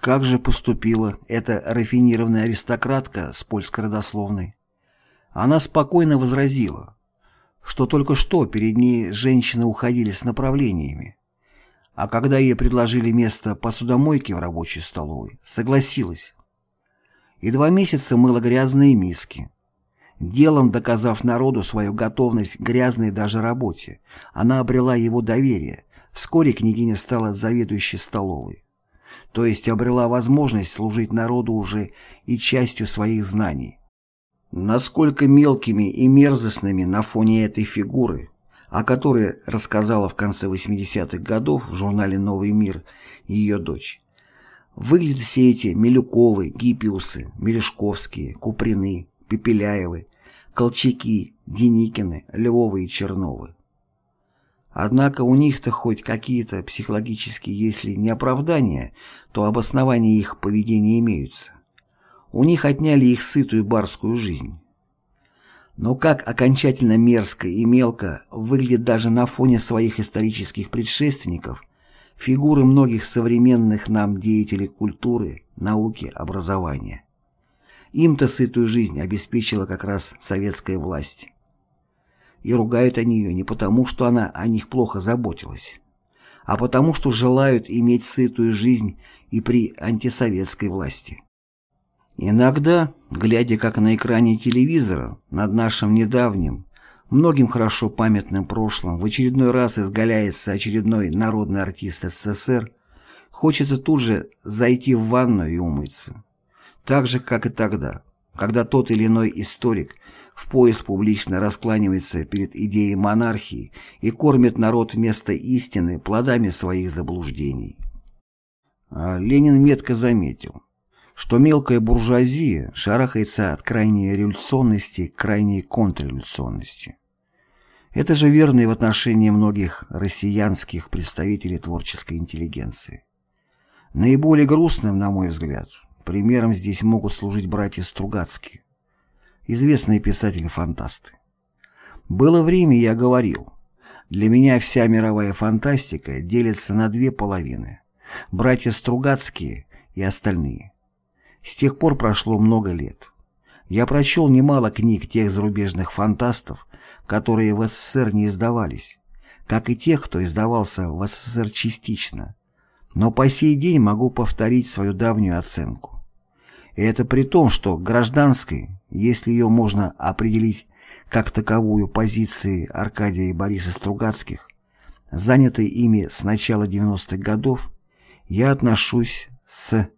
Как же поступила эта рафинированная аристократка с польской родословной? Она спокойно возразила, что только что перед ней женщины уходили с направлениями, а когда ей предложили место посудомойки в рабочей столовой, согласилась. И два месяца мыла грязные миски. Делом доказав народу свою готовность к грязной даже работе, она обрела его доверие. Вскоре княгиня стала заведующей столовой. То есть обрела возможность служить народу уже и частью своих знаний. Насколько мелкими и мерзостными на фоне этой фигуры о которой рассказала в конце 80-х годов в журнале «Новый мир» ее дочь. Выглядят все эти Милюковы, Гиппиусы, Мережковские, Куприны, Пепеляевы, Колчаки, Деникины, Львовы и Черновы. Однако у них-то хоть какие-то психологические, если не оправдания, то обоснования их поведения имеются. У них отняли их сытую барскую жизнь. Но как окончательно мерзко и мелко выглядит даже на фоне своих исторических предшественников фигуры многих современных нам деятелей культуры, науки, образования. Им-то сытую жизнь обеспечила как раз советская власть. И ругают они ее не потому, что она о них плохо заботилась, а потому, что желают иметь сытую жизнь и при антисоветской власти. Иногда, глядя как на экране телевизора над нашим недавним, многим хорошо памятным прошлым, в очередной раз изгаляется очередной народный артист СССР, хочется тут же зайти в ванную и умыться. Так же, как и тогда, когда тот или иной историк в пояс публично раскланивается перед идеей монархии и кормит народ вместо истины плодами своих заблуждений. А Ленин метко заметил – что мелкая буржуазия шарахается от крайней революционности к крайней контрреволюционности. Это же верно и в отношении многих россиянских представителей творческой интеллигенции. Наиболее грустным, на мой взгляд, примером здесь могут служить братья Стругацкие, известные писатели-фантасты. Было время, я говорил, для меня вся мировая фантастика делится на две половины – братья Стругацкие и остальные – с тех пор прошло много лет. Я прочел немало книг тех зарубежных фантастов, которые в СССР не издавались, как и тех, кто издавался в СССР частично. Но по сей день могу повторить свою давнюю оценку. И это при том, что гражданской, если ее можно определить как таковую позиции Аркадия и Бориса Стругацких, занятой ими с начала 90-х годов, я отношусь с...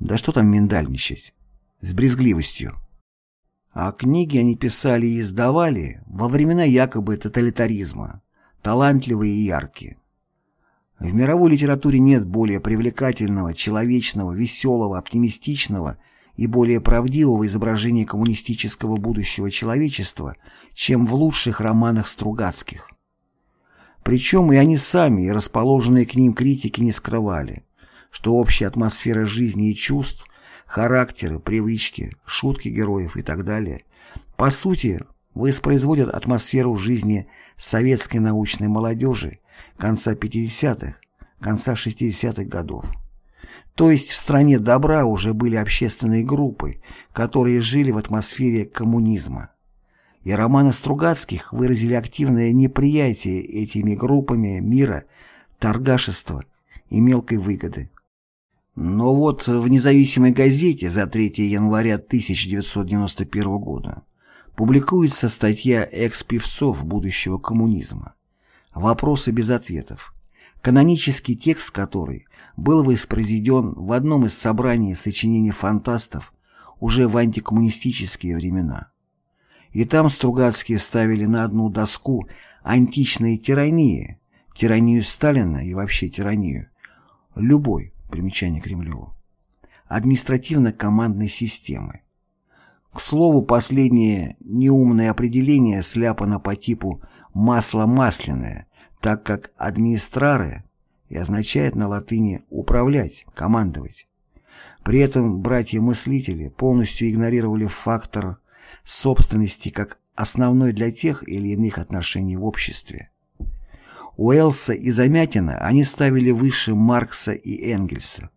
Да что там миндальничать? С брезгливостью. А книги они писали и издавали во времена якобы тоталитаризма, талантливые и яркие. В мировой литературе нет более привлекательного, человечного, веселого, оптимистичного и более правдивого изображения коммунистического будущего человечества, чем в лучших романах Стругацких. Причем и они сами, и расположенные к ним критики не скрывали, что общая атмосфера жизни и чувств, характеры, привычки, шутки героев и так далее, по сути, воспроизводят атмосферу жизни советской научной молодежи конца 50-х, конца 60-х годов. То есть в стране добра уже были общественные группы, которые жили в атмосфере коммунизма. И романы Стругацких выразили активное неприятие этими группами мира, торгашества и мелкой выгоды. Но вот в независимой газете за 3 января 1991 года публикуется статья экс-певцов будущего коммунизма «Вопросы без ответов», канонический текст которой был воспроизведен в одном из собраний сочинений фантастов уже в антикоммунистические времена. И там Стругацкие ставили на одну доску античные тирании, тиранию Сталина и вообще тиранию, любой, примечание Кремлеву, административно-командной системы. К слову, последнее неумное определение сляпано по типу «масло масляное», так как «администрары» и означает на латыни «управлять», «командовать». При этом братья-мыслители полностью игнорировали фактор собственности как основной для тех или иных отношений в обществе. Уэллса и Замятина они ставили выше Маркса и Энгельса,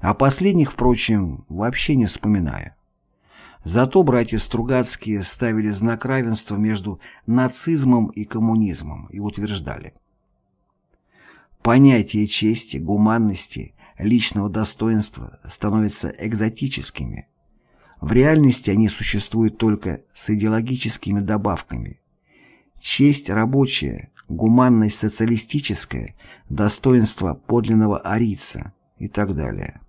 а последних, впрочем, вообще не вспоминая. Зато братья Стругацкие ставили знак равенства между нацизмом и коммунизмом и утверждали. Понятия чести, гуманности, личного достоинства становятся экзотическими. В реальности они существуют только с идеологическими добавками. Честь рабочая, гуманность социалистическая, достоинство подлинного арийца и так далее.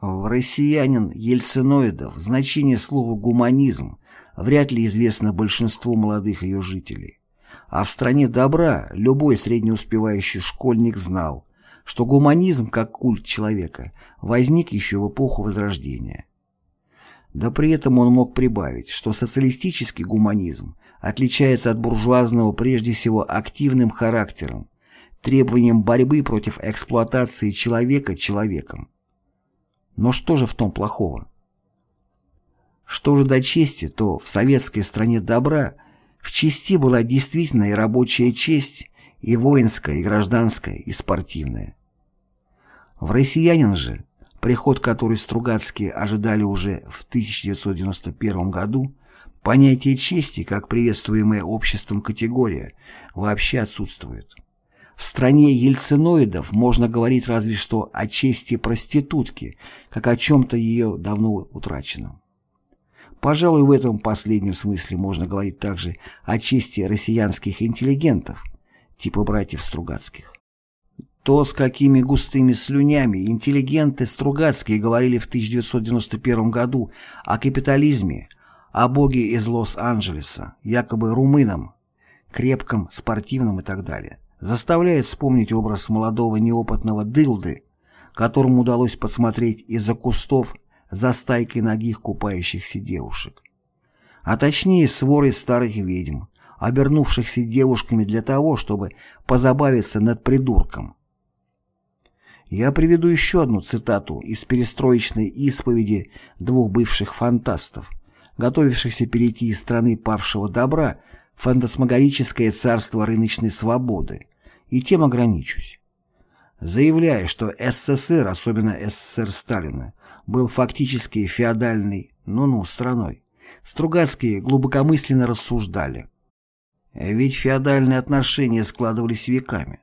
В «Россиянин Ельциноидов» значение слова «гуманизм» вряд ли известно большинству молодых ее жителей. А в стране добра любой среднеуспевающий школьник знал, что гуманизм как культ человека возник еще в эпоху Возрождения. Да при этом он мог прибавить, что социалистический гуманизм отличается от буржуазного прежде всего активным характером, требованием борьбы против эксплуатации человека человеком. Но что же в том плохого? Что же до чести, то в советской стране добра в чести была действительно и рабочая честь, и воинская, и гражданская, и спортивная. В «Россиянин» же, приход который Стругацкие ожидали уже в 1991 году, Понятие чести, как приветствуемая обществом категория, вообще отсутствует. В стране ельциноидов можно говорить разве что о чести проститутки, как о чем-то ее давно утраченном. Пожалуй, в этом последнем смысле можно говорить также о чести россиянских интеллигентов, типа братьев Стругацких. То, с какими густыми слюнями интеллигенты Стругацкие говорили в 1991 году о капитализме, о боге из Лос-Анджелеса, якобы румыном, крепком, спортивном и так далее, заставляет вспомнить образ молодого неопытного дылды, которому удалось подсмотреть из-за кустов за стайкой ногих купающихся девушек. А точнее сворой старых ведьм, обернувшихся девушками для того, чтобы позабавиться над придурком. Я приведу еще одну цитату из перестроечной исповеди двух бывших фантастов, готовившихся перейти из страны павшего добра в фантасмагорическое царство рыночной свободы, и тем ограничусь. Заявляя, что СССР, особенно СССР Сталина, был фактически феодальной, ну-ну, страной, Стругацкие глубокомысленно рассуждали. Ведь феодальные отношения складывались веками.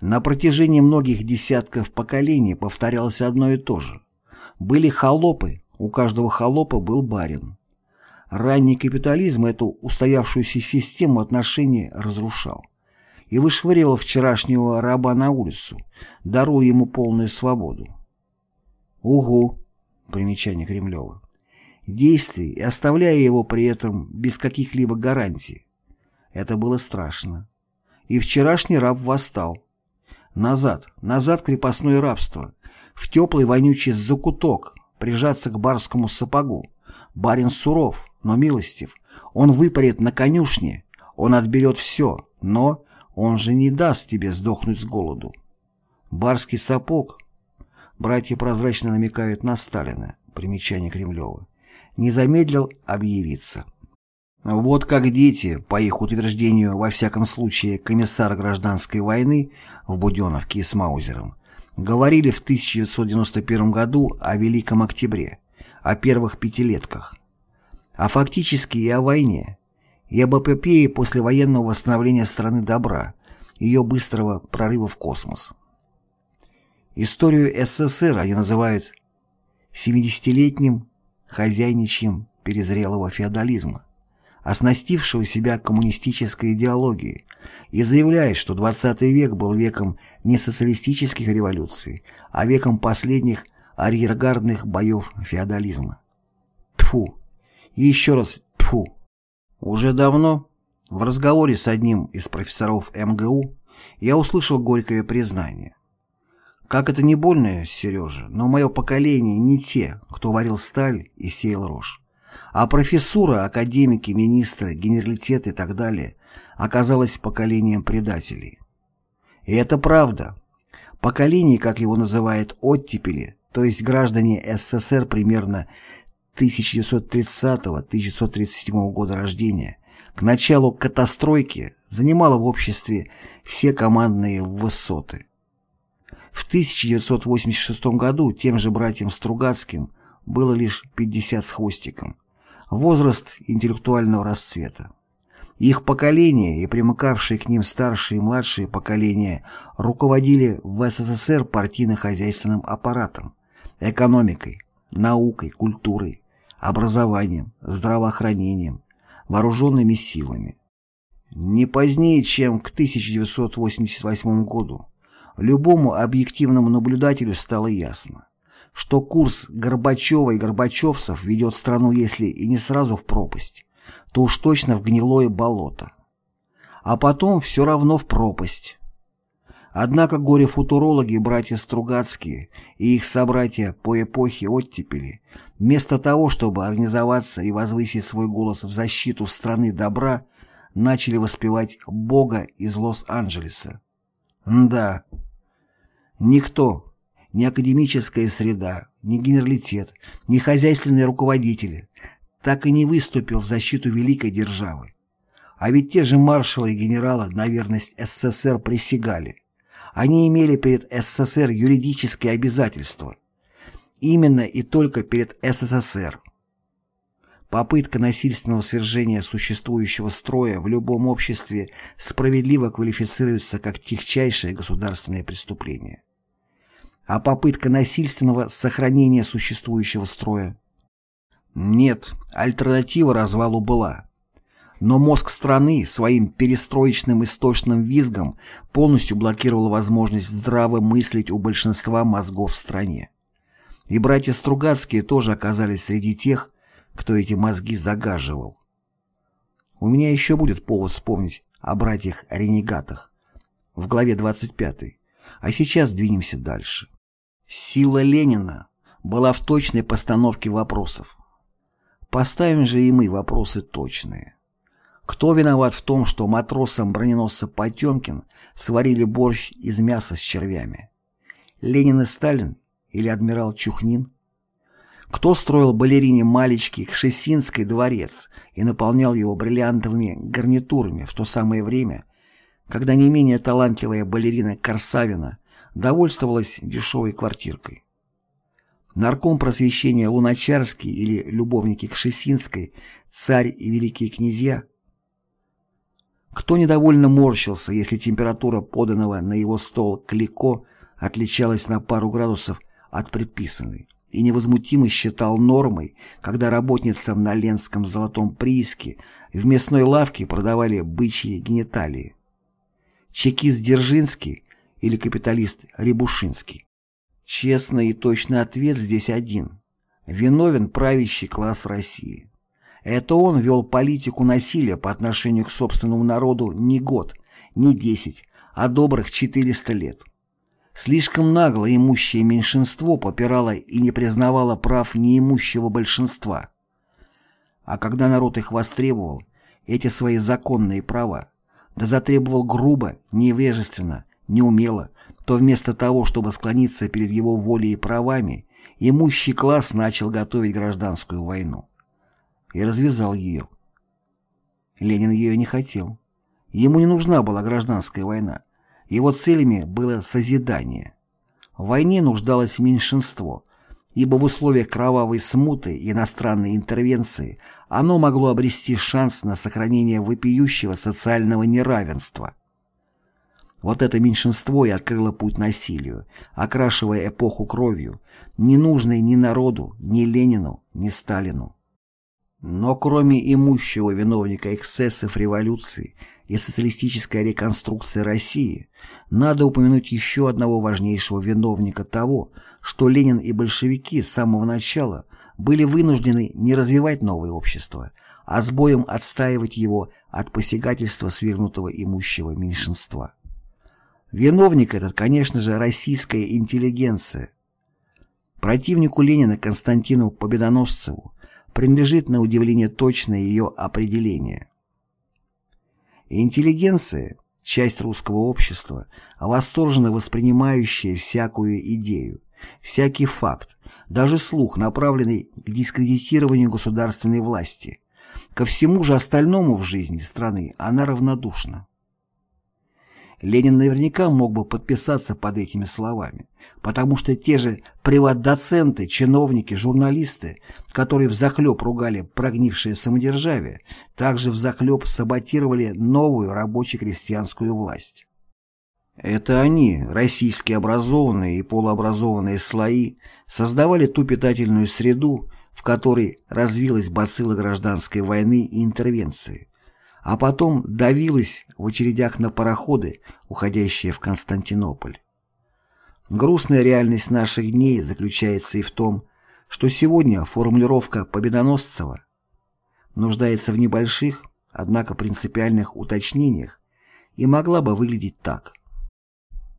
На протяжении многих десятков поколений повторялось одно и то же. Были холопы, у каждого холопа был барин. Ранний капитализм эту устоявшуюся систему отношений разрушал. и вышвыривал вчерашнего раба на улицу, даруя ему полную свободу. Угу, примечание Кремлева. Действий и оставляя его при этом без каких-либо гарантий. Это было страшно. И вчерашний раб восстал. Назад, назад крепостное рабство, в теплый вонючий закуток, прижаться к барскому сапогу. Барин суров, но милостив. Он выпарит на конюшне, он отберет все, но он же не даст тебе сдохнуть с голоду. Барский сапог. Братья прозрачно намекают на Сталина. Примечание Кремлева. Не замедлил объявиться. Вот как дети, по их утверждению, во всяком случае, комиссар гражданской войны в Буденовке с Маузером, говорили в 1991 году о Великом Октябре, о первых пятилетках, а фактически и о войне, и об эпопее послевоенного восстановления страны добра, ее быстрого прорыва в космос. Историю СССР они называют «70-летним хозяйничьим перезрелого феодализма», оснастившего себя коммунистической идеологией, и заявляет, что XX век был веком не социалистических революций, а веком последних арьергардных боев феодализма. Тфу. И еще раз тфу. Уже давно, в разговоре с одним из профессоров МГУ, я услышал горькое признание. Как это не больно, Сережа, но мое поколение не те, кто варил сталь и сеял рожь. А профессура, академики, министры, генералитет и так далее оказалось поколением предателей. И это правда. Поколение, как его называют оттепели, то есть граждане СССР примерно 1930-1937 года рождения, к началу катастройки занимало в обществе все командные высоты. В 1986 году тем же братьям Стругацким было лишь 50 с хвостиком. Возраст интеллектуального расцвета. Их поколение и примыкавшие к ним старшие и младшие поколения руководили в СССР партийно-хозяйственным аппаратом, экономикой, наукой, культурой, образованием, здравоохранением, вооруженными силами. Не позднее, чем к 1988 году, любому объективному наблюдателю стало ясно, что курс Горбачева и горбачевцев ведет страну, если и не сразу в пропасть, то уж точно в гнилое болото. А потом все равно в пропасть. Однако горе-футурологи, братья Стругацкие и их собратья по эпохе оттепели, вместо того, чтобы организоваться и возвысить свой голос в защиту страны добра, начали воспевать Бога из Лос-Анджелеса. Да, никто, ни академическая среда, ни генералитет, ни хозяйственные руководители так и не выступил в защиту великой державы. А ведь те же маршалы и генералы на верность СССР присягали. Они имели перед СССР юридические обязательства. Именно и только перед СССР. Попытка насильственного свержения существующего строя в любом обществе справедливо квалифицируется как тихчайшее государственное преступление. А попытка насильственного сохранения существующего строя? Нет, альтернатива развалу была. Но мозг страны своим перестроечным источным визгом полностью блокировал возможность здраво мыслить у большинства мозгов в стране. И братья Стругацкие тоже оказались среди тех, кто эти мозги загаживал. У меня еще будет повод вспомнить о братьях-ренегатах в главе 25, а сейчас двинемся дальше. Сила Ленина была в точной постановке вопросов. Поставим же и мы вопросы точные. Кто виноват в том, что матросам броненосца Потемкин сварили борщ из мяса с червями? Ленин и Сталин или адмирал Чухнин? Кто строил балерине Малечки Кшесинский дворец и наполнял его бриллиантовыми гарнитурами в то самое время, когда не менее талантливая балерина Корсавина довольствовалась дешевой квартиркой? Нарком просвещения Луначарский или любовники Кшесинской, царь и великие князья – кто недовольно морщился, если температура поданного на его стол клико отличалась на пару градусов от предписанной, и невозмутимо считал нормой, когда работницам на Ленском золотом прииске в мясной лавке продавали бычьи гениталии. чекист Дзержинский или капиталист Рябушинский? Честный и точный ответ здесь один. Виновен правящий класс России. Это он вел политику насилия по отношению к собственному народу не год, не десять, а добрых 400 лет. Слишком нагло имущее меньшинство попирало и не признавало прав неимущего большинства. А когда народ их востребовал, эти свои законные права, да затребовал грубо, невежественно, неумело, то вместо того, чтобы склониться перед его волей и правами, имущий класс начал готовить гражданскую войну и развязал ее. Ленин ее не хотел. Ему не нужна была гражданская война. Его целями было созидание. В войне нуждалось меньшинство, ибо в условиях кровавой смуты и иностранной интервенции оно могло обрести шанс на сохранение вопиющего социального неравенства. Вот это меньшинство и открыло путь насилию, окрашивая эпоху кровью, не нужной ни народу, ни Ленину, ни Сталину. Но кроме имущего виновника эксцессов революции и социалистической реконструкции России, надо упомянуть еще одного важнейшего виновника того, что Ленин и большевики с самого начала были вынуждены не развивать новое общество, а с боем отстаивать его от посягательства свергнутого имущего меньшинства. Виновник этот, конечно же, российская интеллигенция. Противнику Ленина Константину Победоносцеву принадлежит на удивление точное ее определение. Интеллигенция – часть русского общества, восторженно воспринимающая всякую идею, всякий факт, даже слух, направленный к дискредитированию государственной власти. Ко всему же остальному в жизни страны она равнодушна. Ленин наверняка мог бы подписаться под этими словами, потому что те же приват-доценты, чиновники, журналисты, которые взахлеб ругали прогнившее самодержавие, также взахлеб саботировали новую рабоче-крестьянскую власть. Это они, российские образованные и полуобразованные слои, создавали ту питательную среду, в которой развилась бацилла гражданской войны и интервенции, а потом давилась в очередях на пароходы, уходящие в Константинополь. Грустная реальность наших дней заключается и в том, что сегодня формулировка Победоносцева нуждается в небольших, однако принципиальных уточнениях и могла бы выглядеть так.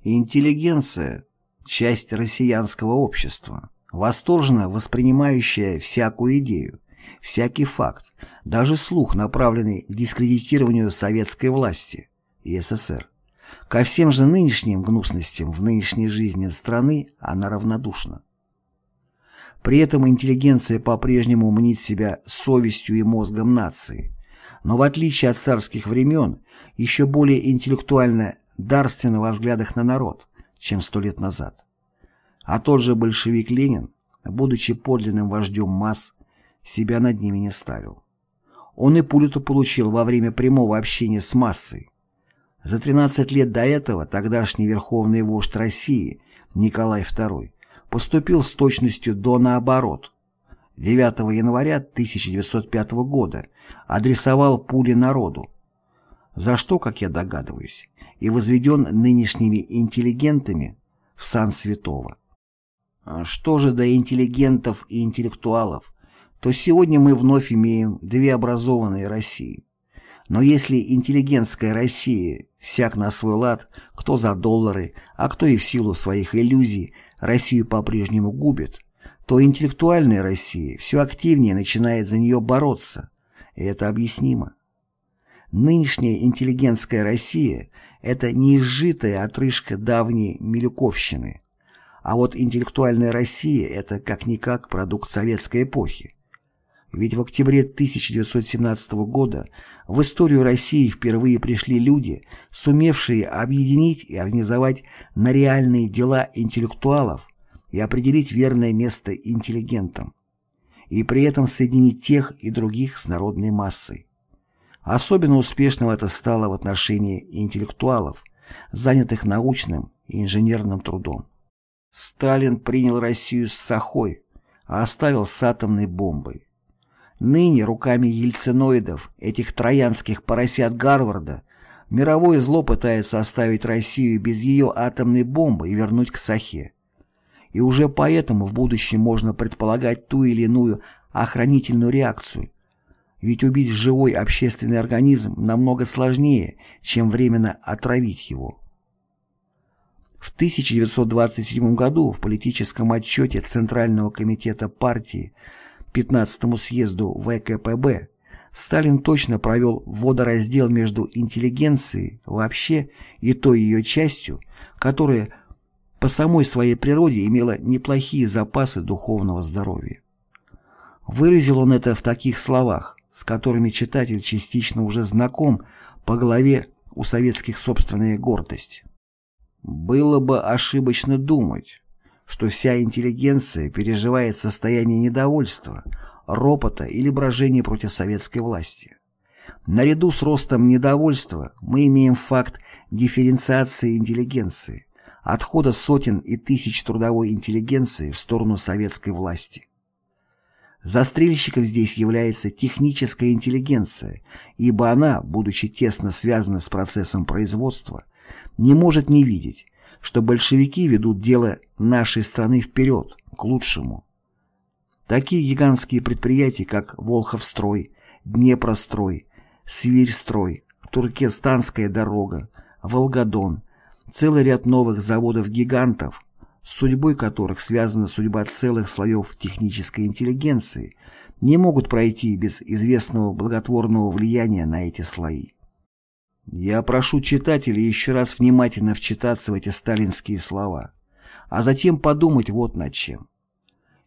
Интеллигенция – часть россиянского общества, восторженно воспринимающая всякую идею, всякий факт, даже слух, направленный к дискредитированию советской власти и СССР. Ко всем же нынешним гнусностям в нынешней жизни страны она равнодушна. При этом интеллигенция по-прежнему мнит себя совестью и мозгом нации, но в отличие от царских времен, еще более интеллектуально дарственно во взглядах на народ, чем сто лет назад. А тот же большевик Ленин, будучи подлинным вождем масс, себя над ними не ставил. Он и пулю-то получил во время прямого общения с массой, за 13 лет до этого тогдашний верховный вождь России Николай II поступил с точностью до наоборот. 9 января 1905 года адресовал пули народу, за что, как я догадываюсь, и возведен нынешними интеллигентами в сан святого. А что же до интеллигентов и интеллектуалов, то сегодня мы вновь имеем две образованные России. Но если интеллигентская Россия всяк на свой лад, кто за доллары, а кто и в силу своих иллюзий Россию по-прежнему губит, то интеллектуальная Россия все активнее начинает за нее бороться, и это объяснимо. Нынешняя интеллигентская Россия – это не изжитая отрыжка давней Милюковщины, а вот интеллектуальная Россия – это как-никак продукт советской эпохи. Ведь в октябре 1917 года в историю России впервые пришли люди, сумевшие объединить и организовать на реальные дела интеллектуалов и определить верное место интеллигентам, и при этом соединить тех и других с народной массой. Особенно успешным это стало в отношении интеллектуалов, занятых научным и инженерным трудом. Сталин принял Россию с сахой, а оставил с атомной бомбой. Ныне руками ельциноидов, этих троянских поросят Гарварда, Мировое зло пытается оставить Россию без ее атомной бомбы и вернуть к Сахе. И уже поэтому в будущем можно предполагать ту или иную охранительную реакцию. Ведь убить живой общественный организм намного сложнее, чем временно отравить его. В 1927 году в политическом отчете Центрального комитета партии 15-му съезду ВКПБ Сталин точно провел водораздел между интеллигенцией вообще и той ее частью, которая по самой своей природе имела неплохие запасы духовного здоровья. Выразил он это в таких словах, с которыми читатель частично уже знаком по голове у советских собственная гордость. Было бы ошибочно думать, что вся интеллигенция переживает состояние недовольства, ропота или брожения против советской власти. Наряду с ростом недовольства мы имеем факт дифференциации интеллигенции, отхода сотен и тысяч трудовой интеллигенции в сторону советской власти. Застрельщиком здесь является техническая интеллигенция, ибо она, будучи тесно связана с процессом производства, не может не видеть, что большевики ведут дело нашей страны вперед, к лучшему. Такие гигантские предприятия, как Волховстрой, Днепрострой, Свирьстрой, Туркестанская дорога, Волгодон, целый ряд новых заводов-гигантов, с судьбой которых связана судьба целых слоев технической интеллигенции, не могут пройти без известного благотворного влияния на эти слои. Я прошу читателей еще раз внимательно вчитаться в эти сталинские слова, а затем подумать вот над чем.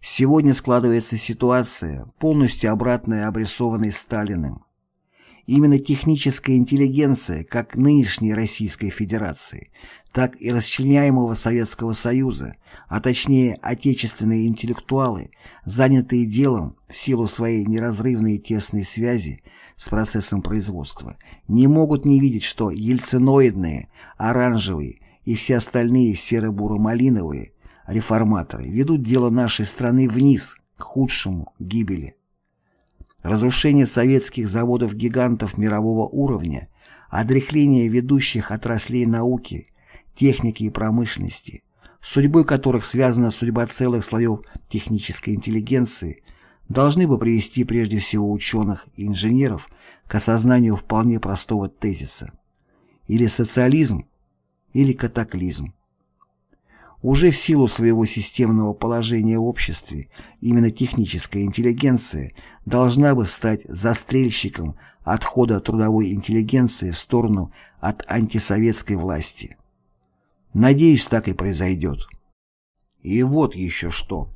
Сегодня складывается ситуация, полностью обратная обрисованной Сталиным. Именно техническая интеллигенция, как нынешней Российской Федерации, так и расчленяемого Советского Союза, а точнее отечественные интеллектуалы, занятые делом в силу своей неразрывной и тесной связи с процессом производства, не могут не видеть, что ельциноидные, оранжевые и все остальные серо-буро-малиновые реформаторы ведут дело нашей страны вниз, к худшему, гибели. Разрушение советских заводов-гигантов мирового уровня, отрехление ведущих отраслей науки, техники и промышленности, судьбой которых связана судьба целых слоев технической интеллигенции, должны бы привести прежде всего ученых и инженеров к осознанию вполне простого тезиса. Или социализм, или катаклизм. Уже в силу своего системного положения в обществе именно техническая интеллигенция должна бы стать застрельщиком отхода трудовой интеллигенции в сторону от антисоветской власти. Надеюсь, так и произойдет. И вот еще что.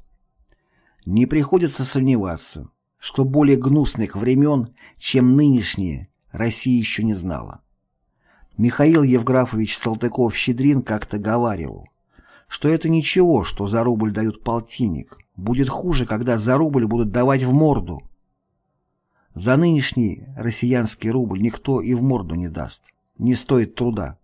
Не приходится сомневаться, что более гнусных времен, чем нынешние, Россия еще не знала. Михаил Евграфович Салтыков-Щедрин как-то говаривал, что это ничего, что за рубль дают полтинник. Будет хуже, когда за рубль будут давать в морду. За нынешний россиянский рубль никто и в морду не даст. Не стоит труда.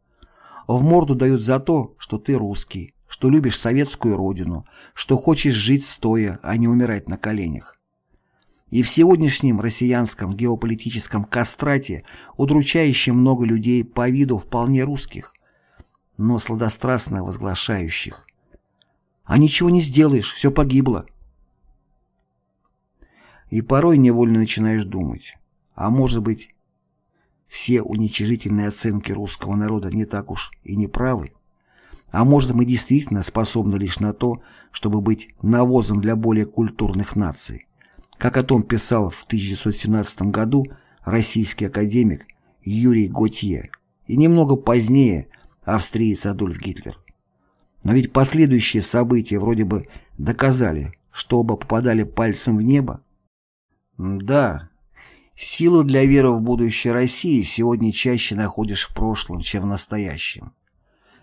В морду дают за то, что ты русский, что любишь советскую родину, что хочешь жить стоя, а не умирать на коленях. И в сегодняшнем россиянском геополитическом кастрате удручающе много людей по виду вполне русских, но сладострастно возглашающих. «А ничего не сделаешь, все погибло». И порой невольно начинаешь думать, а может быть, все уничижительные оценки русского народа не так уж и не правы? А может, мы действительно способны лишь на то, чтобы быть навозом для более культурных наций, как о том писал в 1917 году российский академик Юрий Готье, и немного позднее австриец Адольф Гитлер. Но ведь последующие события вроде бы доказали, что оба попадали пальцем в небо. Да, силу для веры в будущее России сегодня чаще находишь в прошлом, чем в настоящем.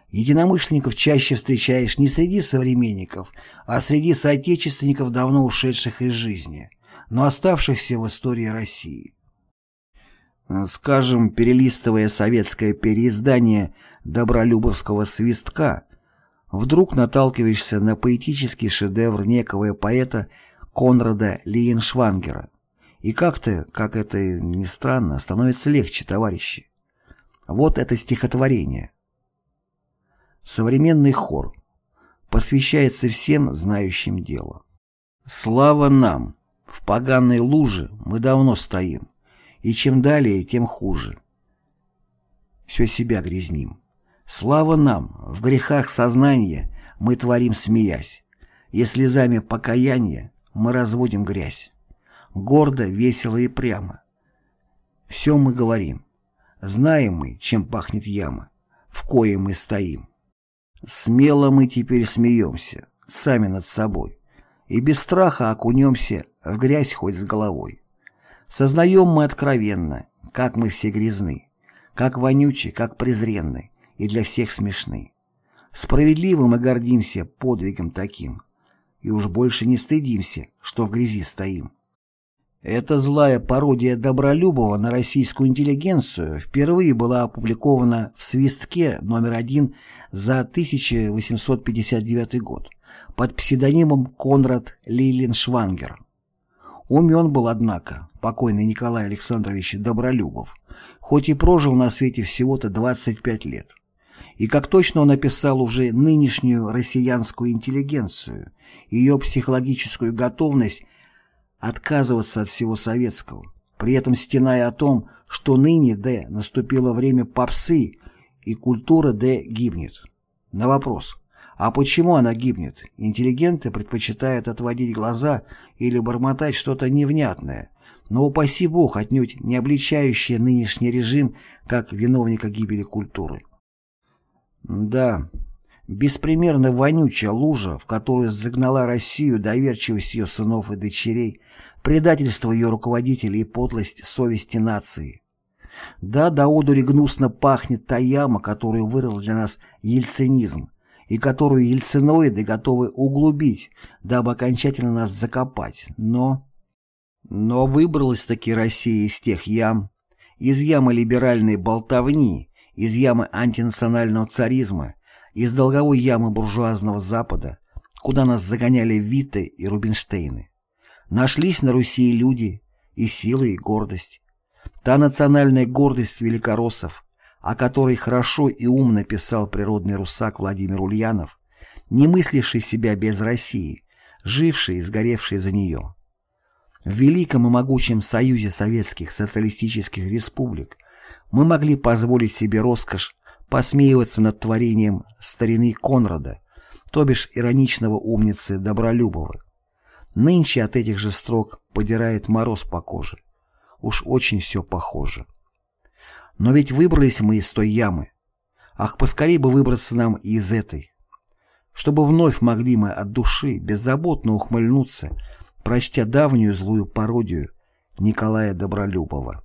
Единомышленников чаще встречаешь не среди современников, а среди соотечественников, давно ушедших из жизни, но оставшихся в истории России. Скажем, перелистывая советское переиздание добролюбовского свистка, вдруг наталкиваешься на поэтический шедевр некого поэта Конрада Лиеншвангера. И как-то, как это ни странно, становится легче, товарищи. Вот это стихотворение. Современный хор посвящается всем знающим дело. Слава нам! В поганой луже мы давно стоим, и чем далее, тем хуже. Все себя грязним. Слава нам! В грехах сознания мы творим смеясь, и слезами покаяния мы разводим грязь. Гордо, весело и прямо. Все мы говорим. Знаем мы, чем пахнет яма, в кое мы стоим. Смело мы теперь смеемся, сами над собой, и без страха окунемся в грязь хоть с головой. Сознаем мы откровенно, как мы все грязны, как вонючи, как презренны, и для всех смешны. Справедливо мы гордимся подвигом таким, и уж больше не стыдимся, что в грязи стоим. Эта злая пародия Добролюбова на российскую интеллигенцию впервые была опубликована в «Свистке» номер один за 1859 год под псевдонимом Конрад Лейленшвангер. Умен был, однако, покойный Николай Александрович Добролюбов, хоть и прожил на свете всего-то 25 лет. И как точно он описал уже нынешнюю россиянскую интеллигенцию, ее психологическую готовность отказываться от всего советского, при этом стеная о том, что ныне, Д, наступило время попсы, и культура, Д, гибнет. На вопрос, а почему она гибнет, интеллигенты предпочитают отводить глаза или бормотать что-то невнятное, но упаси бог отнюдь не обличающее нынешний режим как виновника гибели культуры. Да, беспримерно вонючая лужа, в которую загнала Россию доверчивость ее сынов и дочерей, предательство ее руководителей и подлость совести нации. Да, до одури гнусно пахнет та яма, которую вырыл для нас ельцинизм, и которую ельциноиды готовы углубить, дабы окончательно нас закопать, но... Но выбралась-таки Россия из тех ям, из ямы либеральной болтовни, из ямы антинационального царизма, из долговой ямы буржуазного Запада, куда нас загоняли Виты и Рубинштейны. Нашлись на Руси люди, и силы, и гордость. Та национальная гордость великороссов, о которой хорошо и умно писал природный русак Владимир Ульянов, не мысливший себя без России, живший и сгоревший за нее. В великом и могучем союзе советских социалистических республик мы могли позволить себе роскошь посмеиваться над творением старины Конрада, то бишь ироничного умницы Добролюбова. Нынче от этих же строк подирает мороз по коже. Уж очень все похоже. Но ведь выбрались мы из той ямы. Ах, поскорей бы выбраться нам и из этой. Чтобы вновь могли мы от души беззаботно ухмыльнуться, прочтя давнюю злую пародию Николая Добролюбова.